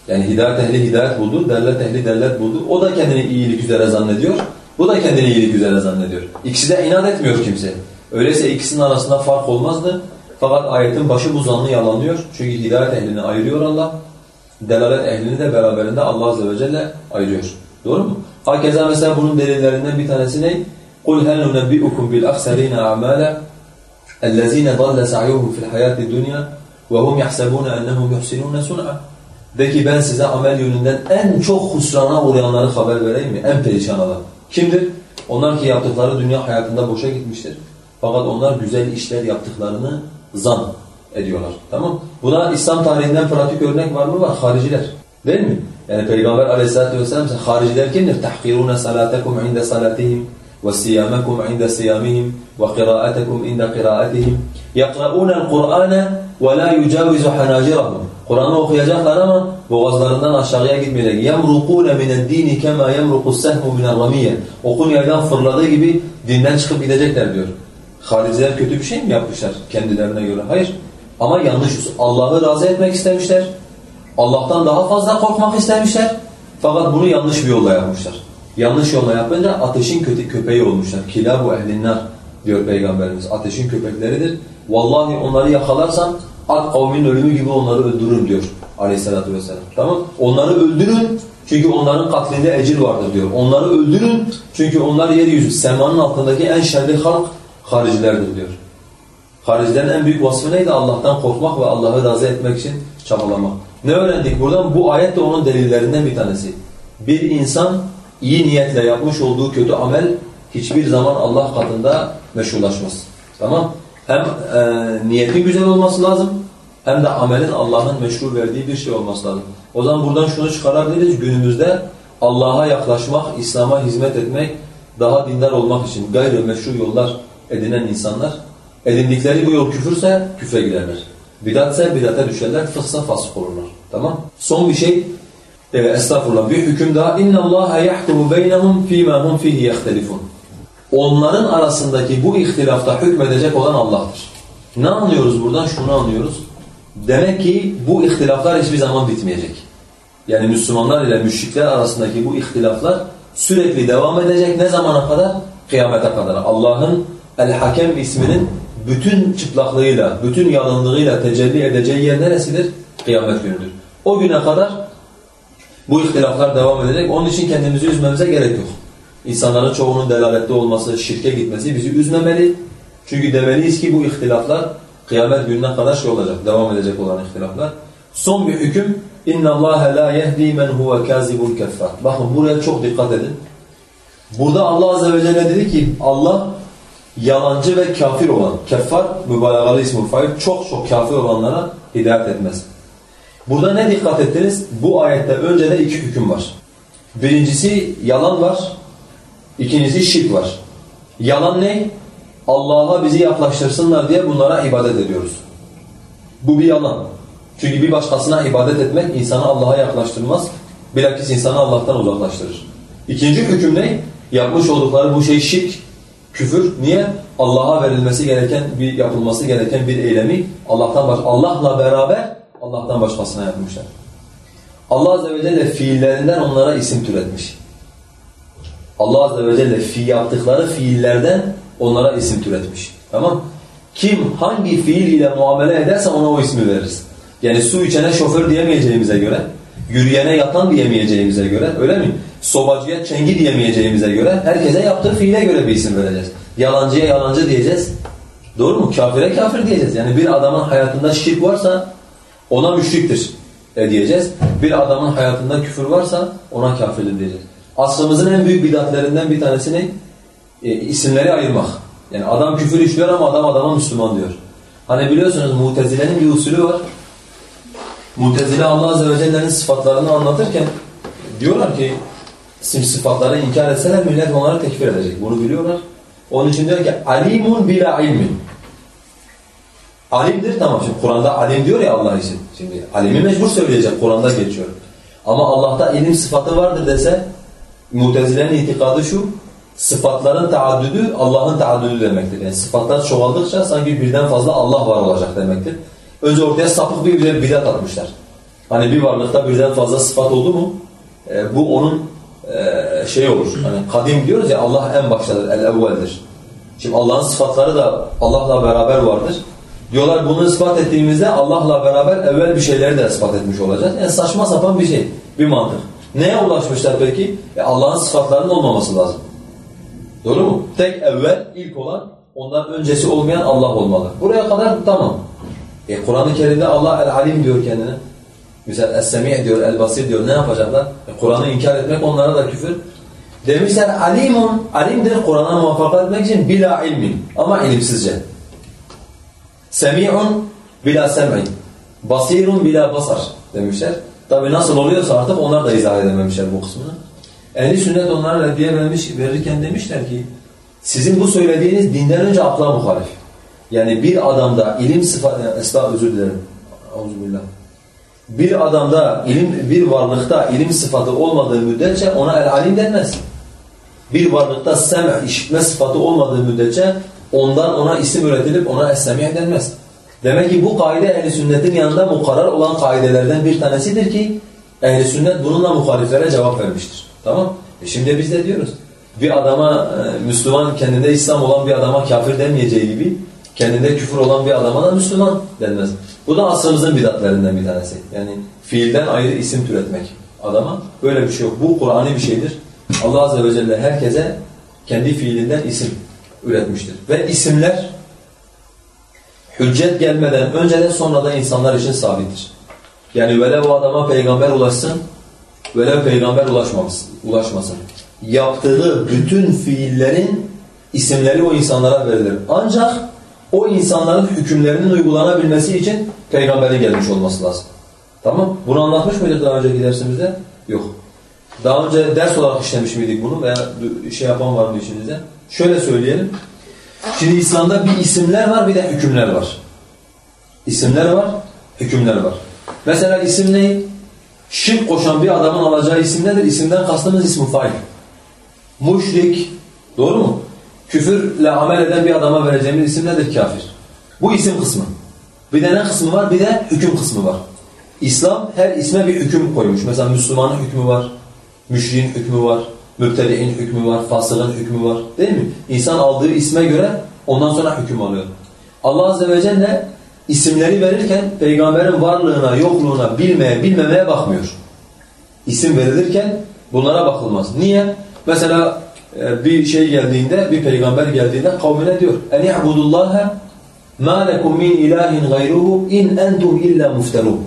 Yani hidayet ehli hidayet buldu, dalalet ehli dalalet buldu. O da kendini iyilik üzere zannediyor. Bu da kendini iyilik üzere zannediyor. İkisi de inat etmiyor kimse. Öyleyse ikisinin arasında fark olmazdı. Fakat ayetin başı bu zannı yalanlıyor. Çünkü hidayet ehlini ayırıyor Allah. Delalet ehlini de beraberinde Allah Azze ve Celle ayırıyor. Doğru mu? Hakeza mesela bunun delillerinden bir tanesi ne? قُلْ هَلْ نُنَبِّئُكُمْ بِالْأَخْسَرِينَ أَعْمَالًا اَلَّذ۪ينَ ضَلَّ سَعْيُهُمْ فِي الْحَيَاةِ الدُّنْيَا وَهُمْ يَحْسَبُونَ أَنَّهُمْ يُحْسِنُونَ سُنْعًا De ki ben size amel yönünden en çok husrana uğrayanları haber vereyim mi? En perişan adam. Kimdir? Onlar ki yaptıkları dünya hayatında boşa gitmiştir. Fakat onlar güzel işler yaptıklarını zan ediyorlar. Tamam Buna İslam tarihinden pratik örnek var mı? Var. Hariciler. Değil mi? Yani Peygamber aleyhissalatü vesselam hariciler kimdir? تَحْقِرُونَ صَلَاتَكُمْ عِنْدَ صَلَاتِهِمْ وَسِيَامَكُمْ عِنْدَ سِيَامِهِمْ وَقِرَاءَتَكُمْ عِنْدَ قِرَاءَتِهِمْ يَقْرَؤُونَ الْقُرْآنَ وَلَا يُجَاوِزُ حَنَاجِرَهُمْ Kur'an'ı okuyacaklar ama boğazlarından aşağıya gitmeyecek. يَمْرُقُونَ مِنَ الدِّينِ كَمَا يَمْرُقُ السَّهْمُ مِنَ الرَّمِيَّ Okun yaydan fırladığı gibi dinden çıkıp gidecekler diyor. Hariciler kötü bir şey mi yapmışlar kendilerine göre? Hayır. Ama yanlış. Allah'ı razı etmek istemişler. Allah'tan daha fazla korkmak istemişler. Fakat bunu yanlış bir yolla yapmışlar. Yanlış yolla yapınca ateşin kötü köpeği olmuşlar. Kilabu ehlinnar diyor Peygamberimiz. Ateşin köpekleridir. Vallahi onları yakalarsan Ad kavmin ölümü gibi onları öldürürüm diyor aleyhissalatü vesselam. Tamam Onları öldürün çünkü onların katlinde ecir vardır diyor. Onları öldürün çünkü onlar yeryüzü semanın altındaki en şerli halk haricilerdir diyor. Haricilerin en büyük vasfı neydi? Allah'tan korkmak ve Allah'ı razı etmek için çabalamak. Ne öğrendik buradan? Bu ayet de onun delillerinden bir tanesi. Bir insan iyi niyetle yapmış olduğu kötü amel hiçbir zaman Allah katında meşrulaşmaz. Tamam? Hem e, niyetin güzel olması lazım hem de amelin Allah'ın meşru verdiği bir şey olması lazım. O zaman buradan şunu çıkarabiliriz. Günümüzde Allah'a yaklaşmak, İslam'a hizmet etmek, daha dindar olmak için gayri meşru yollar edinen insanlar edindikleri bu yol küfürse küfre girerler. Bidatse bidate düşerler, fıksa fasık olurlar. Tamam? Son bir şey, e, estağfurullah bir hüküm daha. اِنَّ اللّٰهَ يَحْكُمُ بَيْنَهُمْ ف۪ي مَا هُمْ ف۪يهِ يَخْتَلِفُونَ Onların arasındaki bu ihtilafta hükmedecek olan Allah'tır. Ne anlıyoruz buradan? Şunu anlıyoruz. Demek ki bu ihtilaflar hiçbir zaman bitmeyecek. Yani Müslümanlar ile müşrikler arasındaki bu ihtilaflar sürekli devam edecek. Ne zamana kadar? Kıyamete kadar. Allah'ın El-Hakem isminin bütün çıplaklığıyla, bütün yalınlığıyla tecelli edeceği yer neresidir? Kıyamet günüdür. O güne kadar bu ihtilaflar devam edecek. Onun için kendimizi üzmemize gerek yok. İnsanların çoğunun delaletli olması, şirke gitmesi bizi üzmemeli. Çünkü demeliyiz ki bu ihtilaflar kıyamet gününe kadar şey olacak, devam edecek olan ihtilaflar. Son bir hüküm اِنَّ اللّٰهَ لَا يَهْدِي مَنْ هُوَ كَاذِبُ الْكَفَّارِ Bakın buraya çok dikkat edin. Burada Allah Azze ve Celle dedi ki Allah yalancı ve kafir olan, keffar mübalağalı ismi fail çok çok kafir olanlara hidayet etmez. Burada ne dikkat ettiniz? Bu ayette önce de iki hüküm var. Birincisi yalan var, İkincisi şirk var. Yalan ne? Allah'a bizi yaklaştırsınlar diye bunlara ibadet ediyoruz. Bu bir yalan. Çünkü bir başkasına ibadet etmek insanı Allah'a yaklaştırmaz. Bilakis insanı Allah'tan uzaklaştırır. İkinci hüküm ne? Yapmış oldukları bu şey şirk, küfür. Niye? Allah'a verilmesi gereken, bir yapılması gereken bir eylemi Allah'tan baş Allah'la beraber Allah'tan başkasına yapmışlar. Allah azze ve celle fiillerinden onlara isim türetmiş. Allah Azze ve Celle fi yaptıkları fiillerden onlara isim türetmiş. Tamam Kim hangi fiil ile muamele ederse ona o ismi veririz. Yani su içene şoför diyemeyeceğimize göre, yürüyene yatan diyemeyeceğimize göre, öyle mi? Sobacıya çengi diyemeyeceğimize göre, herkese yaptığı fiile göre bir isim vereceğiz. Yalancıya yalancı diyeceğiz. Doğru mu? Kafire kafir diyeceğiz. Yani bir adamın hayatında şirk varsa ona müşriktir e, diyeceğiz. Bir adamın hayatında küfür varsa ona kafirdir diyeceğiz. Asrımızın en büyük bidatlerinden bir tanesi ne? E, isimleri ayırmak. Yani adam küfür işliyor ama adam adama Müslüman diyor. Hani biliyorsunuz Mutezile'nin bir usulü var. Mutezile Allah Azze ve Celle'nin sıfatlarını anlatırken diyorlar ki sıfatları inkar etseler millet onları tekfir edecek. Bunu biliyorlar. Onun için diyor ki alimun bila ilmin. Alimdir tamam şimdi Kur'an'da alim diyor ya Allah için. Şimdi alimi mecbur söyleyecek Kur'an'da geçiyor. Ama Allah'ta ilim sıfatı vardır dese Mutezilerin itikadı şu, sıfatların taaddüdü Allah'ın taaddüdü demektir. Yani sıfatlar çoğaldıkça sanki birden fazla Allah var olacak demektir. Önce ortaya sapık bir bidat atmışlar. Hani bir varlıkta birden fazla sıfat oldu mu e, bu onun şey olur. Hani kadim diyoruz ya Allah en baştadır, el-evveldir. Şimdi Allah'ın sıfatları da Allah'la beraber vardır. Diyorlar bunu ispat ettiğimizde Allah'la beraber evvel bir şeyleri de ispat etmiş olacağız. Yani saçma sapan bir şey, bir mantık. Neye ulaşmışlar peki? E Allah'ın sıfatlarının olmaması lazım. Doğru mu? Tek evvel, ilk olan, ondan öncesi olmayan Allah olmalı. Buraya kadar tamam. E Kur'an-ı Kerim'de Allah el-alim diyor kendine. Mesela es-semi' diyor, el-basir diyor. Ne yapacaklar? E Kur'an'ı inkar etmek onlara da küfür. Demişler alimun, alimdir Kur'an'a muvaffakat etmek için bila ilmin. Ama ilimsizce. Semi'un bila sem'i. Basirun bila basar demişler. Tabi nasıl oluyorsa artık onlar da izah edememişler bu kısmını. Ehli sünnet onlara reddiye vermiş, verirken demişler ki sizin bu söylediğiniz dinden önce akla muhalif. Yani bir adamda ilim sıfatı, esna özür dilerim. Euzubillah. Bir adamda ilim, bir varlıkta ilim sıfatı olmadığı müddetçe ona el-alim denmez. Bir varlıkta sem' işitme sıfatı olmadığı müddetçe ondan ona isim üretilip ona es-semi' denmez. Demek ki bu kaide ehli sünnetin yanında mukarrar olan kaidelerden bir tanesidir ki ehli sünnet bununla muhaliflere cevap vermiştir. Tamam? E şimdi biz de diyoruz. Bir adama e, Müslüman kendinde İslam olan bir adama kafir demeyeceği gibi kendinde küfür olan bir adama da Müslüman denmez. Bu da asrımızın bidatlerinden bir tanesi. Yani fiilden ayrı isim türetmek adama. Böyle bir şey yok. Bu Kur'an'ı bir şeydir. Allah Azze ve Celle herkese kendi fiilinden isim üretmiştir. Ve isimler hüccet gelmeden önce de sonra da insanlar için sabittir. Yani velev o adama peygamber ulaşsın, velev peygamber ulaşmamasın, ulaşmasın. Yaptığı bütün fiillerin isimleri o insanlara verilir. Ancak o insanların hükümlerinin uygulanabilmesi için peygamberin gelmiş olması lazım. Tamam? Bunu anlatmış mıydık daha önceki dersimizde? Yok. Daha önce ders olarak işlemiş miydik bunu veya şey yapan var mı içinizde? Şöyle söyleyelim. Şimdi İslam'da bir isimler var bir de hükümler var. İsimler var, hükümler var. Mesela isim ne? Şirk koşan bir adamın alacağı isim nedir? İsimden kastımız ismi fail. Müşrik, doğru mu? Küfürle amel eden bir adama vereceğimiz isim nedir? Kafir. Bu isim kısmı. Bir de ne kısmı var? Bir de hüküm kısmı var. İslam her isme bir hüküm koymuş. Mesela Müslümanın hükmü var, müşriğin hükmü var, mübtedi'in hükmü var, fasığın hükmü var. Değil mi? İnsan aldığı isme göre ondan sonra hüküm alıyor. Allah Azze ve Celle isimleri verirken peygamberin varlığına, yokluğuna, bilmeye, bilmemeye bakmıyor. İsim verilirken bunlara bakılmaz. Niye? Mesela e, bir şey geldiğinde, bir peygamber geldiğinde kavmine diyor اَنْ يَعْبُدُ اللّٰهَ مَا لَكُمْ مِنْ اِلَٰهٍ غَيْرُهُ اِنْ اَنْتُمْ اِلَّا مُفْتَرُونَ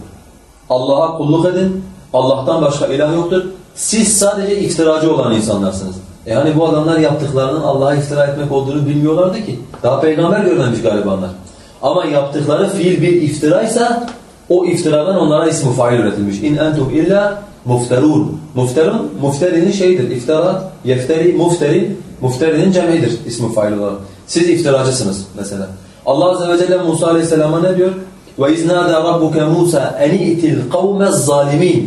Allah'a kulluk edin, Allah'tan başka ilah yoktur. Siz sadece iftiracı olan insanlarsınız. E hani bu adamlar yaptıklarının Allah'a iftira etmek olduğunu bilmiyorlardı ki. Daha peygamber görmemiş galiba onlar. Ama yaptıkları fiil bir iftiraysa o iftiradan onlara ismi fail üretilmiş. İn entum illa mufterun. Mufterun, mufterinin şeyidir. İftira, yefteri, mufteri, mufterinin cemidir ismi fail olarak. Siz iftiracısınız mesela. Allah Azze ve Celle Musa Aleyhisselam'a ne diyor? وَاِذْ نَادَى رَبُّكَ مُوسَى اَنِئْتِ الْقَوْمَ الظَّالِمِينَ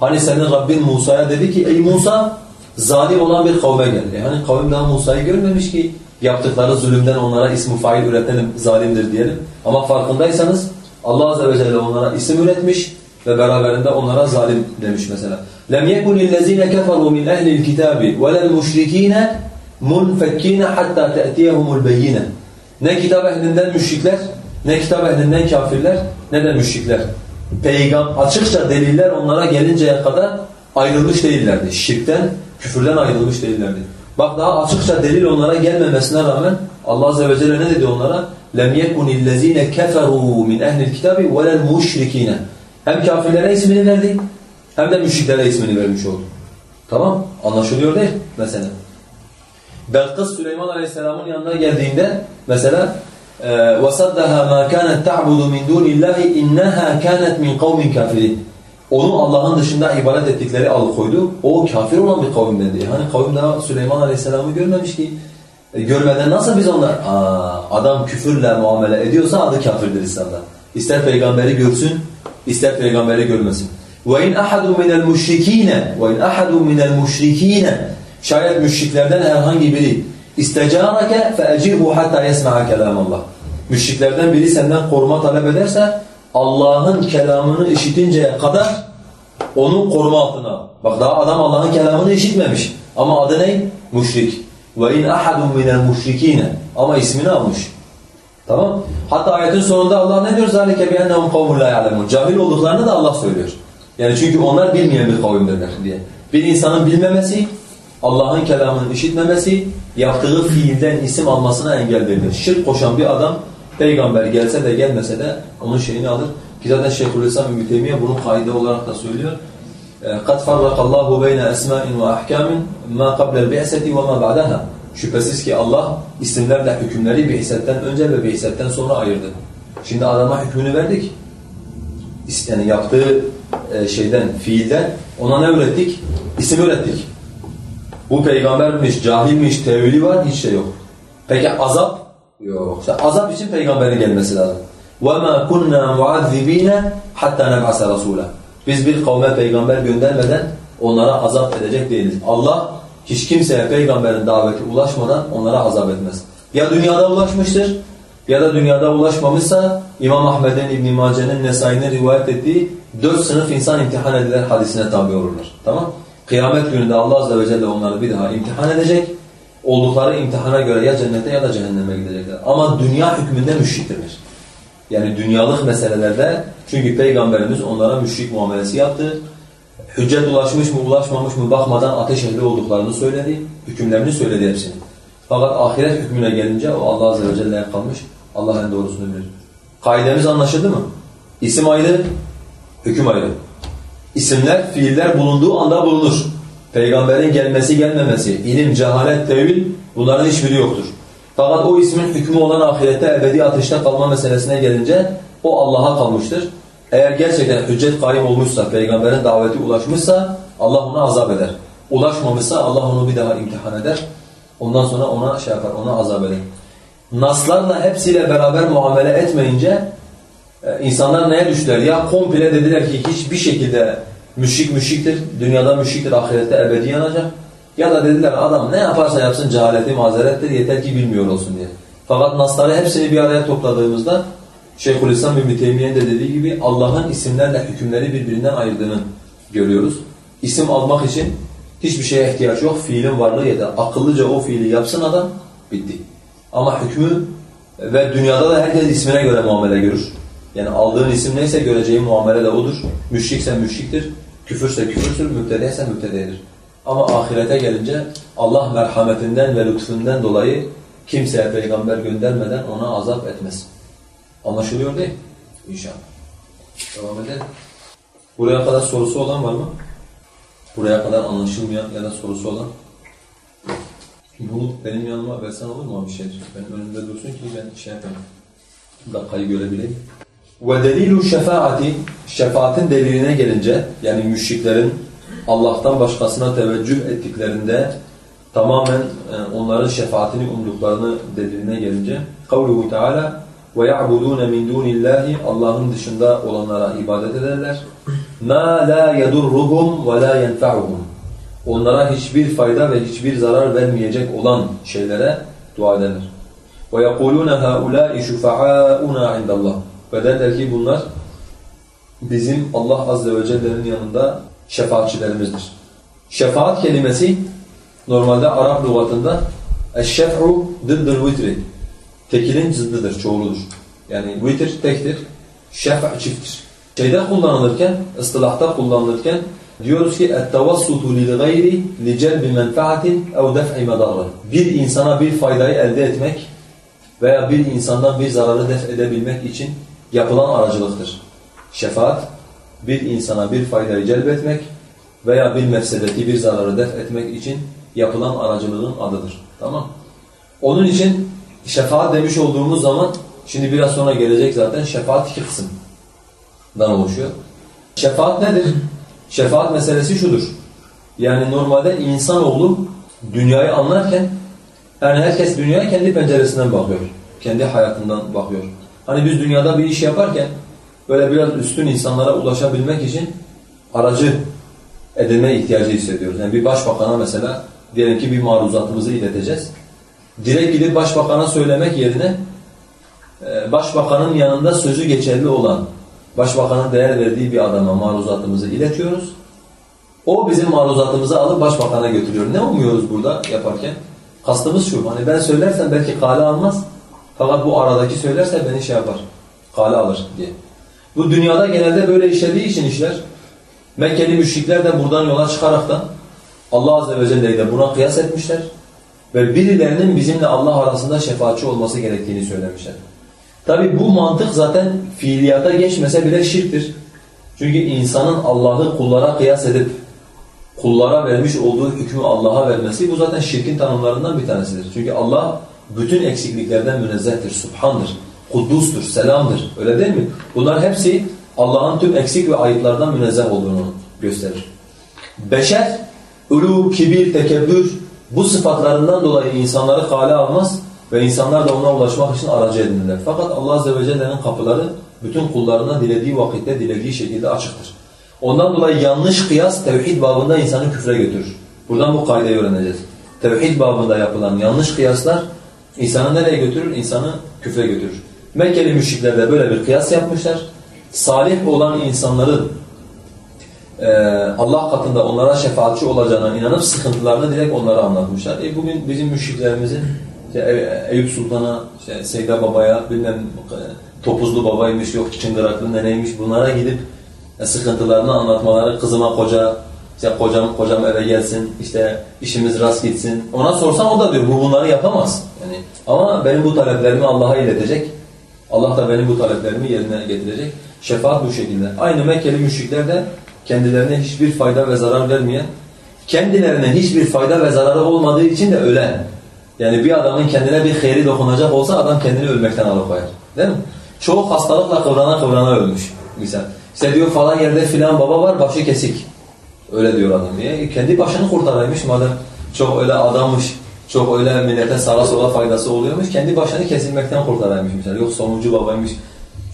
Hani senin Rabbin Musa'ya dedi ki ey Musa zalim olan bir kavme gel. Yani kavim daha Musa'yı görmemiş ki yaptıkları zulümden onlara ismi fail üretelim, zalimdir diyelim. Ama farkındaysanız Allah Azze ve Celle onlara isim üretmiş ve beraberinde onlara zalim demiş mesela. لَمْ يَكُنِ الَّذ۪ينَ كَفَرُوا مِنْ اَهْلِ الْكِتَابِ وَلَا الْمُشْرِك۪ينَ مُنْفَك۪ينَ حَتَّى تَأْتِيَهُمُ الْبَيِّنَ Ne kitap ehlinden müşrikler, ne kitap ehlinden kafirler, ne de müşrikler. Peygam açıkça deliller onlara gelinceye kadar ayrılmış değillerdi. Şirkten, küfürden ayrılmış değillerdi. Bak daha açıkça delil onlara gelmemesine rağmen Allah Azze ve Celle ne dedi onlara? لَمْ يَكُنِ الَّذ۪ينَ كَفَرُوا مِنْ اَهْلِ الْكِتَابِ وَلَا الْمُشْرِك۪ينَ Hem kafirlere ismini verdi, hem de müşriklere ismini vermiş oldu. Tamam, anlaşılıyor değil mesela. Belkıs Süleyman Aleyhisselam'ın yanına geldiğinde mesela وَصَدَّهَا مَا كَانَتْ تَعْبُدُ مِنْ دُونِ اللّٰهِ اِنَّهَا كَانَتْ مِنْ قَوْمٍ كَافِرِينَ Onu Allah'ın dışında ibadet ettikleri alıkoydu. O kafir olan bir kavim dedi. Hani kavim daha Süleyman Aleyhisselam'ı görmemiş ki. E, görmeden nasıl biz onlar? Aa, adam küfürle muamele ediyorsa adı kafirdir İslam'da. İster peygamberi görsün, ister peygamberi görmesin. وَاِنْ أَحَدٌ مِنَ الْمُشْرِك۪ينَ وَاِنْ أَحَدٌ مِنَ الْمُشْرِك۪ينَ Şayet müşriklerden herhangi biri اِسْتَجَارَكَ فَاَجِرْهُ حَتَّى يَسْمَعَ كَلَامَ اللّٰهِ Müşriklerden biri senden koruma talep ederse Allah'ın kelamını işitinceye kadar onun koruma altına. Bak daha adam Allah'ın kelamını işitmemiş. Ama adı ne? Müşrik. Ve in ahadun minel müşrikine. Ama ismini almış. Tamam? Hatta ayetin sonunda Allah ne diyor? Zalike bi ennehum kavmun la ya'lemun. Cahil olduklarını da Allah söylüyor. Yani çünkü onlar bilmeyen bir kavimdirler diye. Bir insanın bilmemesi, Allah'ın kelamını işitmemesi, yaptığı fiilden isim almasına engel verilir. Şirk koşan bir adam, peygamber gelse de gelmese de onun şeyini alır. Ki zaten Şeyhülislam İbn Teymiye bunu kaide olarak da söylüyor. قَدْ فَرَّقَ اللّٰهُ بَيْنَ أَسْمَاءٍ وَأَحْكَامٍ مَا قَبْلَ الْبِعْسَةِ وَمَا بَعْدَهَا Şüphesiz ki Allah isimlerle hükümleri bi'setten önce ve bi'setten sonra ayırdı. Şimdi adama hükmünü verdik. Yani yaptığı e, şeyden, fiilden ona ne öğrettik? İsim öğrettik. Bu peygambermiş, cahilmiş, tevili var, hiç şey yok. Peki azap? Yok. İşte azap için peygamberin gelmesi lazım. وَمَا كُنَّا مُعَذِّب۪ينَ حَتَّى نَبْعَسَ رَسُولًا Biz bir kavme peygamber göndermeden onlara azap edecek değiliz. Allah hiç kimseye peygamberin daveti ulaşmadan onlara azap etmez. Ya dünyada ulaşmıştır ya da dünyada ulaşmamışsa İmam Ahmed'in, İbn-i Mace'nin, Nesai'nin rivayet ettiği dört sınıf insan imtihan edilen hadisine tabi olurlar. Tamam Kıyamet gününde Allah Azze ve Celle onları bir daha imtihan edecek. Oldukları imtihana göre ya cennete ya da cehenneme gidecekler. Ama dünya hükmünde müşriktirler. Yani dünyalık meselelerde çünkü Peygamberimiz onlara müşrik muamelesi yaptı. Hüccet ulaşmış mı ulaşmamış mı bakmadan ateş ehli olduklarını söyledi. Hükümlerini söyledi hepsini. Fakat ahiret hükmüne gelince o Allah Azze ve Celle'ye kalmış. Allah en doğrusunu bilir. Kaidemiz anlaşıldı mı? İsim ayrı, hüküm ayrı. İsimler, fiiller bulunduğu anda bulunur. Peygamberin gelmesi gelmemesi, ilim, cehalet, tevil bunların hiçbiri yoktur. Fakat o ismin hükmü olan ahirette ebedi ateşte kalma meselesine gelince o Allah'a kalmıştır. Eğer gerçekten hüccet kaim olmuşsa, peygamberin daveti ulaşmışsa Allah ona azap eder. Ulaşmamışsa Allah onu bir daha imtihan eder. Ondan sonra ona şey yapar, ona azap eder. Naslarla hepsiyle beraber muamele etmeyince insanlar neye düştüler? Ya komple dediler ki hiçbir şekilde müşrik müşriktir, dünyada müşriktir, ahirette ebedi yanacak. Ya da dediler adam ne yaparsa yapsın cehaleti mazerettir yeter ki bilmiyor olsun diye. Fakat nasları hepsini bir araya topladığımızda Şeyhülislam İbn Teymiye'nin de dediği gibi Allah'ın isimlerle hükümleri birbirinden ayırdığını görüyoruz. İsim almak için hiçbir şeye ihtiyaç yok. Fiilin varlığı yeter. Akıllıca o fiili yapsın adam bitti. Ama hükmü ve dünyada da herkes ismine göre muamele görür. Yani aldığın isim neyse göreceğin muamele de odur. Müşrikse müşriktir, küfürse küfürsür, müptedeyse müptededir. Ama ahirete gelince Allah merhametinden ve lütfundan dolayı kimseye peygamber göndermeden ona azap etmez. Anlaşılıyor değil İnşallah. Devam edelim. Buraya kadar sorusu olan var mı? Buraya kadar anlaşılmayan ya da sorusu olan? Bunu benim yanıma versen olur mu bir şey? Benim önümde dursun ki ben şey yapayım. Dakikayı görebileyim. Ve delilu şefaati, şefaatin deliline gelince, yani müşriklerin Allah'tan başkasına teveccüh ettiklerinde tamamen e, onların şefaatini umduklarını deliline gelince kavluhu Teala ve ya'budun min dunillahi Allah'ın dışında olanlara ibadet ederler. Ma la yedurruhum ve la yenfa'uhum. Onlara hiçbir fayda ve hiçbir zarar vermeyecek olan şeylere dua ederler. Ve yekulun haula'i şufa'auna indallah. Ve derler ki bunlar bizim Allah azze ve celle'nin yanında şefaatçilerimizdir. Şefaat kelimesi normalde Arap lügatında eşşef'u dıddıl vitri. Tekilin zıddıdır, çoğuludur. Yani vitir tektir, şef' çifttir. Şeyde kullanılırken, ıstılahta kullanılırken diyoruz ki اَتَّوَسُّتُ لِلْغَيْرِ لِجَلْبِ مَنْفَعَةٍ اَوْ دَفْعِ مَدَارٍ Bir insana bir faydayı elde etmek veya bir insandan bir zararı def edebilmek için yapılan aracılıktır. Şefaat, bir insana bir faydayı celbetmek veya bir mefsedeti, bir zararı def etmek için yapılan aracılığın adıdır. Tamam Onun için şefaat demiş olduğumuz zaman, şimdi biraz sonra gelecek zaten, şefaat iki kısımdan oluşuyor. Şefaat nedir? Şefaat meselesi şudur. Yani normalde insanoğlu dünyayı anlarken, yani herkes dünyaya kendi penceresinden bakıyor. Kendi hayatından bakıyor. Hani biz dünyada bir iş yaparken, böyle biraz üstün insanlara ulaşabilmek için aracı edinme ihtiyacı hissediyoruz. Yani bir başbakana mesela diyelim ki bir maruzatımızı ileteceğiz. Direkt gidip başbakana söylemek yerine e, başbakanın yanında sözü geçerli olan Başbakanın değer verdiği bir adama maruzatımızı iletiyoruz. O bizim maruzatımızı alıp başbakana götürüyor. Ne umuyoruz burada yaparken? Kastımız şu, hani ben söylersem belki kale almaz. Fakat bu aradaki söylerse beni şey yapar, kale alır diye. Bu dünyada genelde böyle işlediği için işler. Mekkeli müşrikler de buradan yola çıkarak da Allah Azze ve Celle'yi de buna kıyas etmişler. Ve birilerinin bizimle Allah arasında şefaatçi olması gerektiğini söylemişler. Tabi bu mantık zaten fiiliyata geçmese bile şirktir. Çünkü insanın Allah'ı kullara kıyas edip kullara vermiş olduğu hükmü Allah'a vermesi bu zaten şirkin tanımlarından bir tanesidir. Çünkü Allah bütün eksikliklerden münezzehtir, subhandır, kuddustur, selamdır. Öyle değil mi? Bunlar hepsi Allah'ın tüm eksik ve ayıplardan münezzeh olduğunu gösterir. Beşer, ulu, kibir, tekebbür bu sıfatlarından dolayı insanları kale almaz ve insanlar da ona ulaşmak için aracı edinirler. Fakat Allah Azze ve Celle'nin kapıları bütün kullarına dilediği vakitte, dilediği şekilde açıktır. Ondan dolayı yanlış kıyas tevhid babında insanı küfre götürür. Buradan bu kaydeyi öğreneceğiz. Tevhid babında yapılan yanlış kıyaslar insanı nereye götürür? İnsanı küfre götürür. Mekkeli müşrikler de böyle bir kıyas yapmışlar. Salih olan insanların e, Allah katında onlara şefaatçi olacağına inanıp sıkıntılarını direkt onlara anlatmışlar. E bugün bizim müşriklerimizin işte Eyüp Sultan'a, işte Seyda Baba'ya, bilmem Topuzlu Baba'ymış, yok Çıngıraklı neneymiş bunlara gidip e, sıkıntılarını anlatmaları, kızıma koca, işte kocam, kocam eve gelsin, işte işimiz rast gitsin. Ona sorsan o da diyor, bu bunları yapamaz. Yani, ama benim bu taleplerimi Allah'a iletecek. Allah da benim bu taleplerimi yerine getirecek. Şefaat bu şekilde. Aynı Mekkeli müşrikler de kendilerine hiçbir fayda ve zarar vermeyen, kendilerine hiçbir fayda ve zararı olmadığı için de ölen. Yani bir adamın kendine bir hayri dokunacak olsa adam kendini ölmekten alıkoyar. Değil mi? Çoğu hastalıkla kıvrana kıvrana ölmüş misal. İşte diyor falan yerde filan baba var başı kesik. Öyle diyor adam diye. E, kendi başını kurtaraymış madem çok öyle adammış, çok öyle millete sağa sola faydası oluyormuş. Kendi başını kesilmekten kurtaraymış misal. Yok sonuncu babaymış,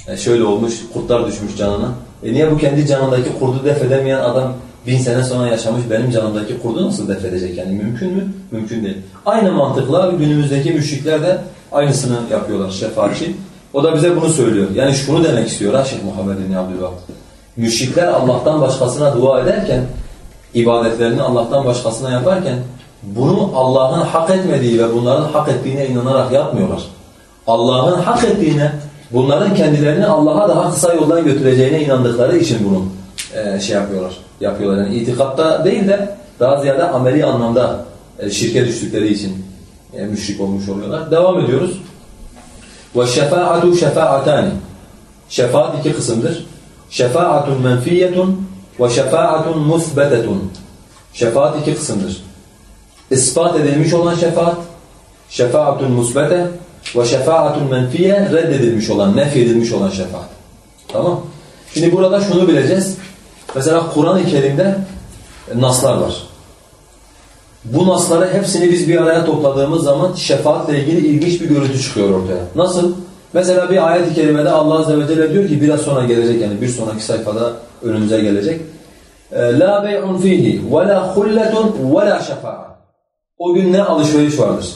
e şöyle olmuş, kurtlar düşmüş canına. E niye bu kendi canındaki kurdu def edemeyen adam bin sene sonra yaşamış benim canımdaki kurdu nasıl def edecek yani mümkün mü? Mümkün değil. Aynı mantıkla günümüzdeki müşrikler de aynısını yapıyorlar şefaatçi. O da bize bunu söylüyor. Yani şunu demek istiyor ha Şeyh Muhammed bin Abdülvahab. Müşrikler Allah'tan başkasına dua ederken, ibadetlerini Allah'tan başkasına yaparken bunu Allah'ın hak etmediği ve bunların hak ettiğine inanarak yapmıyorlar. Allah'ın hak ettiğine, bunların kendilerini Allah'a daha kısa yoldan götüreceğine inandıkları için bunu e, şey yapıyorlar. Yapıyorlar. Yani itikatta değil de daha ziyade ameli anlamda e, şirke düştükleri için e, müşrik olmuş oluyorlar. Devam ediyoruz. وَالشَّفَاعَةُ شَفَاعَتَانِ Şefaat iki kısımdır. Şefaatun menfiyetun ve şefaatun musbetetun. Şefaat iki kısımdır. İspat edilmiş olan şefaat, şefaatun musbete ve şefaatun menfiye reddedilmiş olan, nef edilmiş olan şefaat. Tamam? Şimdi burada şunu bileceğiz. Mesela Kur'an-ı Kerim'de naslar var. Bu nasları hepsini biz bir araya topladığımız zaman şefaatle ilgili ilginç bir görüntü çıkıyor ortaya. Nasıl? Mesela bir ayet-i kerimede Allah Azze ve Celle diyor ki biraz sonra gelecek yani bir sonraki sayfada önümüze gelecek. La bey'un fihi ve la hulletun ve. O gün ne alışveriş vardır,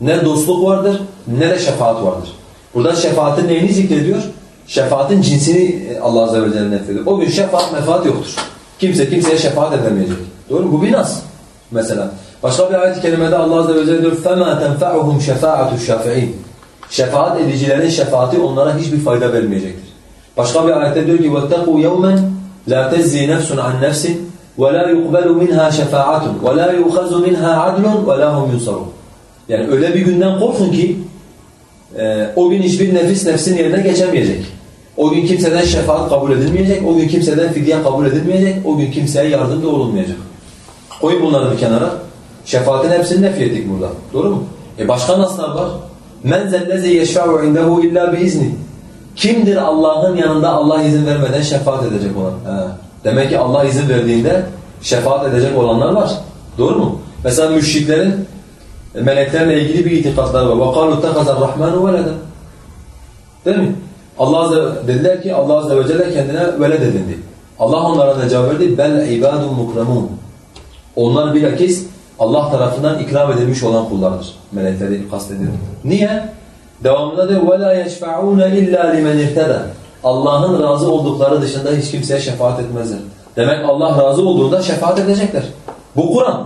ne dostluk vardır, ne de şefaat vardır. Burada şefaatin neyini zikrediyor? Şefaatin cinsini Allah Azze ve Celle nefrediyor. O gün şefaat mefaat yoktur. Kimse kimseye şefaat edemeyecek. Doğru mu? Bu bir nas. Mesela. Başka bir ayet-i kerimede Allah Azze ve Celle diyor فَمَا تَنْفَعُهُمْ شَفَاعَةُ الشَّافِعِينَ Şefaat edicilerin şefaati onlara hiçbir fayda vermeyecektir. Başka bir ayette diyor ki وَاتَّقُوا يَوْمًا لَا تَزِّي نَفْسٌ عَنْ نَفْسٍ وَلَا يُقْبَلُ مِنْهَا شَفَاعَةٌ وَلَا يُؤْخَذُ مِنْهَا عَدْلٌ وَلَا هُمْ يُنْصَرُونَ Yani öyle bir günden korkun ki e, o gün hiçbir nefis nefsin yerine geçemeyecek. O gün kimseden şefaat kabul edilmeyecek, o gün kimseden fidye kabul edilmeyecek, o gün kimseye yardım da olunmayacak. Koyun bunları bir kenara. Şefaatin hepsini nefrettik burada. Doğru mu? E başka naslar var? Men zellezi yeşfa'u indehu illa biizni. Kimdir Allah'ın yanında Allah izin vermeden şefaat edecek olan? He. Demek ki Allah izin verdiğinde şefaat edecek olanlar var. Doğru mu? Mesela müşriklerin meleklerle ilgili bir itikatları var. وَقَالُوا اتَّخَذَ الرَّحْمَنُ وَلَدًا Değil mi? Allah Azze, dediler ki Allah Azze ve Celle kendine veled edindi. Allah onlara da cevap verdi. بَلْ عِبَادٌ مُكْرَمُونَ Onlar bilakis Allah tarafından ikram edilmiş olan kullardır. Melekleri kastedilir. Niye? Devamında diyor وَلَا يَشْفَعُونَ اِلَّا لِمَنْ اِرْتَدَى Allah'ın razı oldukları dışında hiç kimseye şefaat etmezler. Demek Allah razı olduğunda şefaat edecekler. Bu Kur'an.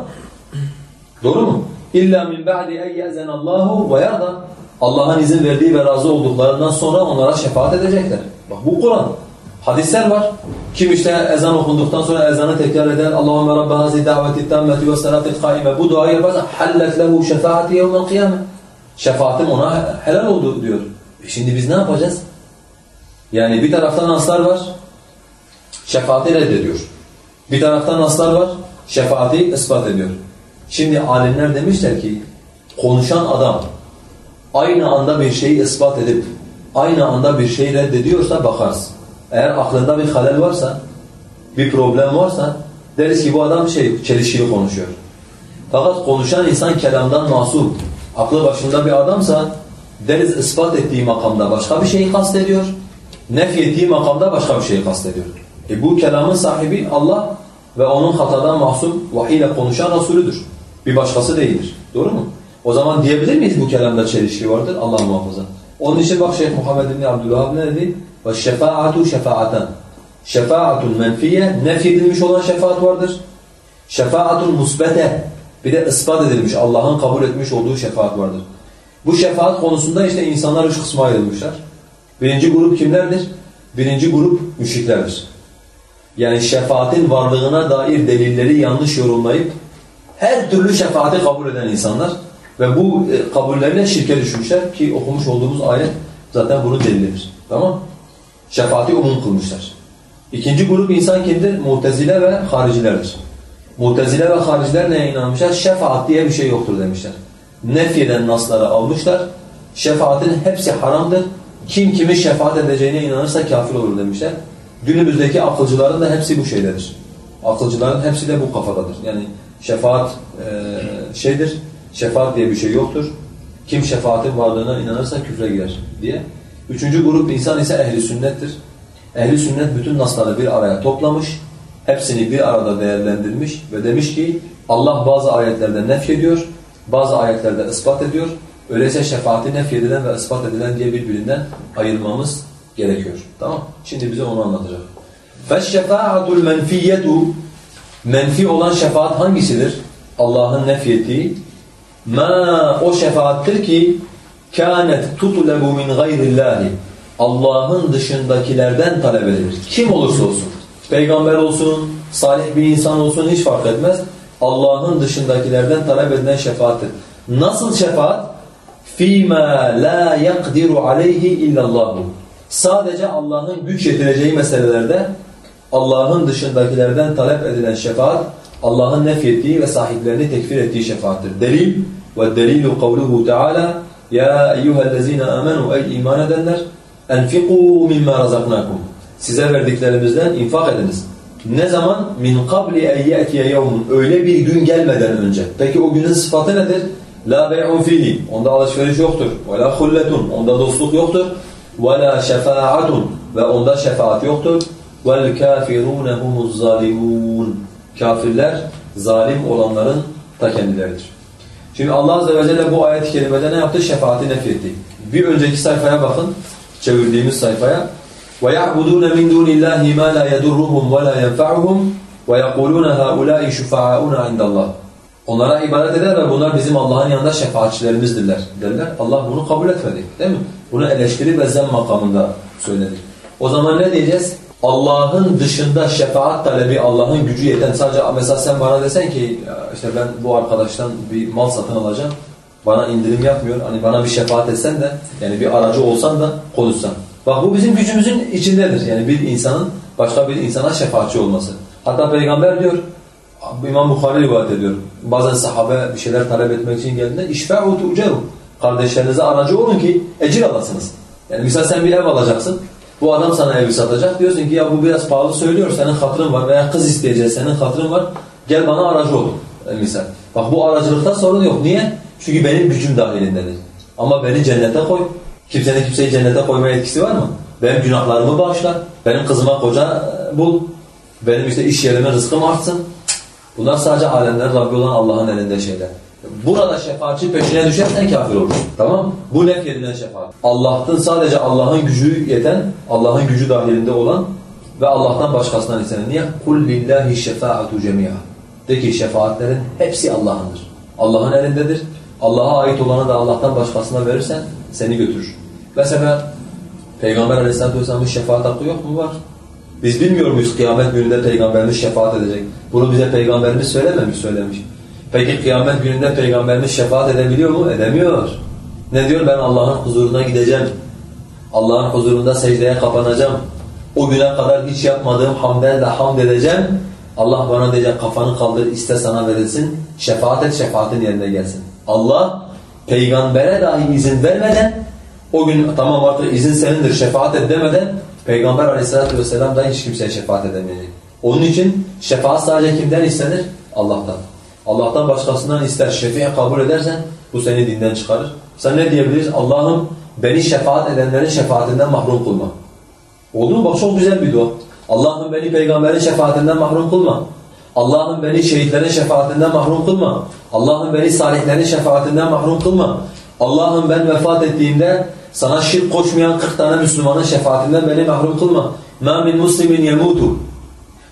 Doğru mu? İlla min ba'di en ye'zenallahu ve yarda. Allah'ın izin verdiği ve razı olduklarından sonra onlara şefaat edecekler. Bak bu Kur'an. Hadisler var. Kim işte ezan okunduktan sonra ezanı tekrar eder. Allahümme rabbe hazi daveti tammeti ve salatil kaime. Bu duayı yaparsa hallet lehu şefaati yevmel kıyamet. Şefaatim ona helal oldu diyor. E şimdi biz ne yapacağız? Yani bir taraftan naslar var. Şefaati reddediyor. Bir taraftan naslar var. Şefaati ispat ediyor. Şimdi alimler demişler ki konuşan adam aynı anda bir şeyi ispat edip aynı anda bir şeyi reddediyorsa bakarsın. Eğer aklında bir halel varsa, bir problem varsa deriz ki bu adam şey çelişkili konuşuyor. Fakat konuşan insan kelamdan masum, aklı başında bir adamsa deriz ispat ettiği makamda başka bir şeyi kastediyor, nef ettiği makamda başka bir şeyi kastediyor. E bu kelamın sahibi Allah ve onun hatadan mahsum vahiy ile konuşan Resulüdür. Bir başkası değildir. Doğru mu? O zaman diyebilir miyiz bu kelamda çelişki vardır? Allah muhafaza. Onun için bak Şeyh Muhammed bin Abdülvahhab ne dedi? وَالشَّفَاعَةُ şefaatan. Şefaatun menfiye, nef edilmiş olan şefaat vardır. Şefaatun musbete, bir de ispat edilmiş, Allah'ın kabul etmiş olduğu şefaat vardır. Bu şefaat konusunda işte insanlar üç kısma ayrılmışlar. Birinci grup kimlerdir? Birinci grup müşriklerdir. Yani şefaatin varlığına dair delilleri yanlış yorumlayıp her türlü şefaati kabul eden insanlar ve bu e, kabullerine şirke düşmüşler ki okumuş olduğumuz ayet zaten bunun delilidir. Tamam Şefaati umum kılmışlar. İkinci grup insan kimdir? Mutezile ve haricilerdir. Mutezile ve hariciler neye inanmışlar? Şefaat diye bir şey yoktur demişler. Nefyeden nasları almışlar. Şefaatin hepsi haramdır. Kim kimi şefaat edeceğine inanırsa kafir olur demişler. Günümüzdeki akılcıların da hepsi bu şeydedir. Akılcıların hepsi de bu kafadadır. Yani şefaat e, şeydir, şefaat diye bir şey yoktur. Kim şefaatin varlığına inanırsa küfre girer diye. Üçüncü grup insan ise ehli sünnettir. Ehli sünnet bütün nasları bir araya toplamış, hepsini bir arada değerlendirmiş ve demiş ki Allah bazı ayetlerde nef ediyor, bazı ayetlerde ispat ediyor. Öyleyse şefaati nef edilen ve ispat edilen diye birbirinden ayırmamız gerekiyor. Tamam Şimdi bize onu anlatacak. فَالشَّفَاعَةُ الْمَنْفِيَّةُ Menfi olan şefaat hangisidir? Allah'ın nefyettiği. Ma o şefaattir ki kânet tutlebu min gayrillâhi Allah'ın dışındakilerden talep edilir. Kim olursa olsun. Peygamber olsun, salih bir insan olsun hiç fark etmez. Allah'ın dışındakilerden talep edilen şefaattir. Nasıl şefaat? فِيمَا لَا يَقْدِرُ عَلَيْهِ اِلَّا اللّٰهُ Sadece Allah'ın güç yetireceği meselelerde Allah'ın dışındakilerden talep edilen şefaat Allah'ın nefyettiği ve sahiplerini tekfir ettiği şefaattir. Delil ve delilu kavluhu Teala ya eyyuhellezine amenu ey iman edenler enfiqu mimma razaknakum size verdiklerimizden infak ediniz. Ne zaman? Min qabli en ya'tiye yevmun. Öyle bir gün gelmeden önce. Peki o günün sıfatı nedir? La bey'un fihi. Onda alışveriş yoktur. Ve la hulletun. Onda dostluk yoktur. Ve la şefaatun. Ve onda şefaat yoktur. وَالْكَافِرُونَ هُمُ الظَّالِمُونَ Kafirler zalim olanların ta kendileridir. Şimdi Allah Azze ve Celle bu ayet-i kerimede ne yaptı? Şefaati nefretti. Bir önceki sayfaya bakın. Çevirdiğimiz sayfaya. وَيَعْبُدُونَ مِنْ دُونِ اللّٰهِ مَا لَا يَدُرُّهُمْ وَلَا يَنْفَعُهُمْ وَيَقُولُونَ هَؤُلَاءِ شُفَعَاؤُنَا عِنْدَ اللّٰهِ Onlara ibadet eder ve bunlar bizim Allah'ın yanında şefaatçilerimizdirler derler. Allah bunu kabul etmedi. Değil mi? Bunu eleştiri ve zem makamında söyledi. O zaman ne diyeceğiz? Allah'ın dışında şefaat talebi, Allah'ın gücü yeten sadece mesela sen bana desen ki işte ben bu arkadaştan bir mal satın alacağım. Bana indirim yapmıyor. Hani bana bir şefaat etsen de yani bir aracı olsan da konuşsan. Bak bu bizim gücümüzün içindedir. Yani bir insanın başka bir insana şefaatçi olması. Hatta peygamber diyor İmam Bukhari rivayet ediyor. Bazen sahabe bir şeyler talep etmek için geldiğinde işfa'u tu'ceru. Kardeşlerinize aracı olun ki ecir alasınız. Yani mesela sen bir ev alacaksın. Bu adam sana evi satacak. Diyorsun ki ya bu biraz pahalı söylüyor. Senin hatırın var veya kız isteyeceğiz. Senin hatırın var. Gel bana aracı ol. E, misal. Bak bu aracılıkta sorun yok. Niye? Çünkü benim gücüm dahilindedir. Ama beni cennete koy. Kimsenin kimseyi cennete koymaya etkisi var mı? Benim günahlarımı bağışla. Benim kızıma koca e, bul. Benim işte iş yerime rızkım artsın. Bunlar sadece alemler Rabbi olan Allah'ın elinde şeyler. Burada şefaatçi peşine düşersen kafir olursun. Tamam Bu nef edilen şefaat. Allah'tan sadece Allah'ın gücü yeten, Allah'ın gücü dahilinde olan ve Allah'tan başkasından istenen. Niye? قُلْ لِلّٰهِ الشَّفَاعَةُ جَمِيعًا De ki şefaatlerin hepsi Allah'ındır. Allah'ın elindedir. Allah'a ait olanı da Allah'tan başkasına verirsen seni götürür. Mesela Peygamber Aleyhisselatü Vesselam'ın şefaat hakkı yok mu? Var. Biz bilmiyor muyuz kıyamet gününde Peygamberimiz şefaat edecek? Bunu bize Peygamberimiz söylememiş, söylemiş. Peki kıyamet gününde Peygamberimiz şefaat edebiliyor mu? Edemiyor. Ne diyor? Ben Allah'ın huzuruna gideceğim. Allah'ın huzurunda secdeye kapanacağım. O güne kadar hiç yapmadığım hamdenle hamd edeceğim. Allah bana diyecek kafanı kaldır iste sana verilsin. Şefaat et şefaatin yerine gelsin. Allah peygambere dahi izin vermeden o gün tamam artık izin senindir şefaat et demeden Peygamber aleyhissalatü vesselam da hiç kimseye şefaat edemeyecek. Onun için şefaat sadece kimden istenir? Allah'tan. Allah'tan başkasından ister şefiye kabul edersen bu seni dinden çıkarır. Sen ne diyebiliriz? Allah'ım beni şefaat edenlerin şefaatinden mahrum kılma. Oldu mu? Bak çok güzel bir dua. Allah'ım beni peygamberin şefaatinden mahrum kılma. Allah'ım beni şehitlerin şefaatinden mahrum kılma. Allah'ım beni salihlerin şefaatinden mahrum kılma. Allah'ım ben vefat ettiğimde sana şirk koşmayan 40 tane Müslümanın şefaatinden beni mahrum kılma. مَا مِنْ مُسْلِمٍ يَمُوتُ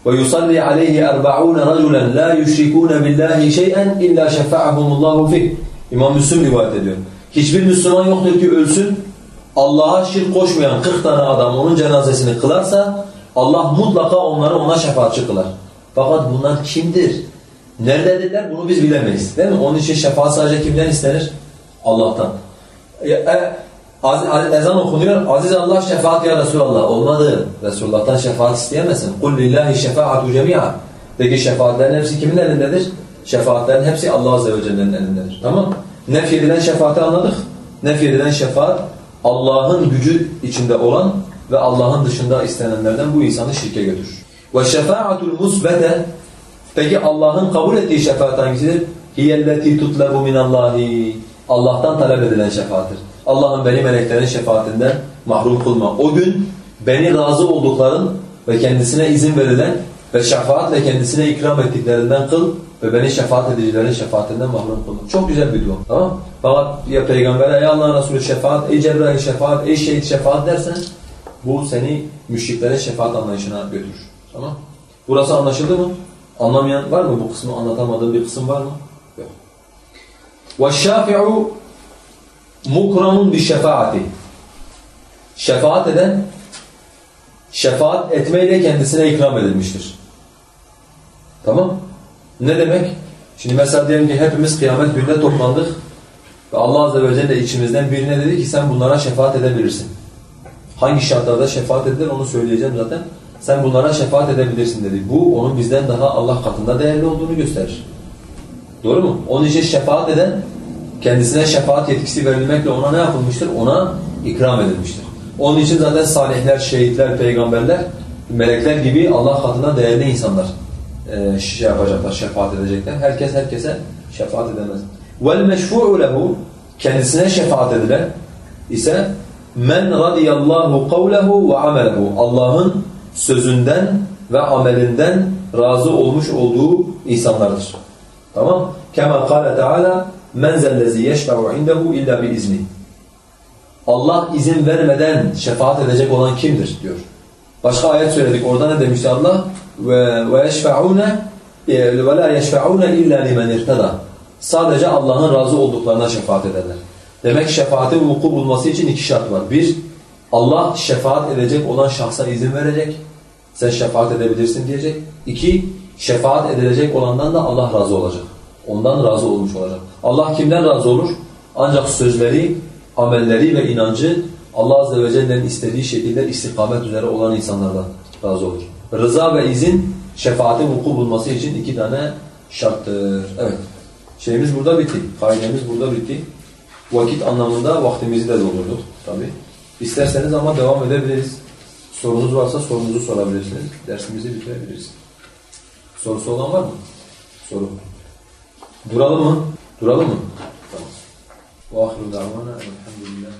وَيُصَلِّ عَلَيْهِ أَرْبَعُونَ رَجُلًا لَا يُشْرِكُونَ بِاللّٰهِ شَيْئًا اِلَّا شَفَعَهُمُ اللّٰهُ فِيهِ İmam Müslim rivayet ediyor. Hiçbir Müslüman yoktur ki ölsün, Allah'a şirk koşmayan 40 tane adam onun cenazesini kılarsa Allah mutlaka onları ona şefaatçi kılar. Fakat bunlar kimdir? Nerededirler? Bunu biz bilemeyiz. Değil mi? Onun için şefaat sadece kimden istenir? Allah'tan. E, e, az, ezan okunuyor. Aziz Allah şefaat ya Resulallah. Olmadı. Resulullah'tan şefaat isteyemezsin. قُلْ لِلّٰهِ شَفَاعَةُ جَمِيعًا De ki şefaatlerin hepsi kimin elindedir? Şefaatlerin hepsi Allah Azze ve Celle'nin elindedir. Tamam Nefyedilen şefaati anladık. Nefyedilen şefaat Allah'ın gücü içinde olan ve Allah'ın dışında istenenlerden bu insanı şirke götürür. وَالشَّفَاعَةُ الْمُسْبَةَ Peki Allah'ın kabul ettiği şefaat hangisidir? هِيَ تُطْلَبُ مِنَ اللّٰهِ Allah'tan talep edilen şefaattir. Allah'ın beni meleklerin şefaatinden mahrum kılma. O gün beni razı oldukların ve kendisine izin verilen ve şefaatle kendisine ikram ettiklerinden kıl ve beni şefaat edicilerin şefaatinden mahrum kılma. Çok güzel bir dua. Tamam Fakat ya peygambere ey Allah'ın Resulü şefaat, ey Cebrail şefaat, ey şehit şefaat dersen bu seni müşriklerin şefaat anlayışına götürür. Tamam Burası anlaşıldı mı? Anlamayan var mı? Bu kısmı anlatamadığım bir kısım var mı? Yok. وَالشَّافِعُ mukramun bir şefaati. Şefaat eden, şefaat etmeyle kendisine ikram edilmiştir. Tamam? Ne demek? Şimdi mesela diyelim ki hepimiz kıyamet gününde toplandık ve Allah Azze ve Celle içimizden birine dedi ki sen bunlara şefaat edebilirsin. Hangi şartlarda şefaat edilir onu söyleyeceğim zaten. Sen bunlara şefaat edebilirsin dedi. Bu onun bizden daha Allah katında değerli olduğunu gösterir. Doğru mu? Onun için şefaat eden kendisine şefaat yetkisi verilmekle ona ne yapılmıştır? Ona ikram edilmiştir. Onun için zaten salihler, şehitler, peygamberler, melekler gibi Allah katında değerli insanlar e, şey yapacaklar, şefaat edecekler. Herkes herkese şefaat edemez. وَالْمَشْفُعُ لَهُ Kendisine şefaat edilen ise men radiyallahu kavlehu ve amelehu Allah'ın sözünden ve amelinden razı olmuş olduğu insanlardır. Tamam? Kema kâle Teala men zellezî yeşfe'u indehu illa biizni. Allah izin vermeden şefaat edecek olan kimdir diyor. Başka ayet söyledik. Orada ne demişti Allah? Ve la yeşfe'ûne illa limen irtada. Sadece Allah'ın razı olduklarına şefaat ederler. Demek şefaatin vuku bulması için iki şart var. Bir, Allah şefaat edecek olan şahsa izin verecek. Sen şefaat edebilirsin diyecek. İki, şefaat edilecek olandan da Allah razı olacak. Ondan razı olmuş olacak. Allah kimden razı olur? Ancak sözleri, amelleri ve inancı Allah Azze ve Celle'nin istediği şekilde istikamet üzere olan insanlardan razı olur. Rıza ve izin şefaatin vuku bulması için iki tane şarttır. Evet. Şeyimiz burada bitti. Kaidemiz burada bitti. Vakit anlamında vaktimizi de doldurduk tabi. İsterseniz ama devam edebiliriz. Sorunuz varsa sorunuzu sorabilirsiniz. Dersimizi bitirebiliriz. Sorusu olan var mı? Soru. Duralım mı? Duralım mı? Tamam. Bu ahiru davana elhamdülillah.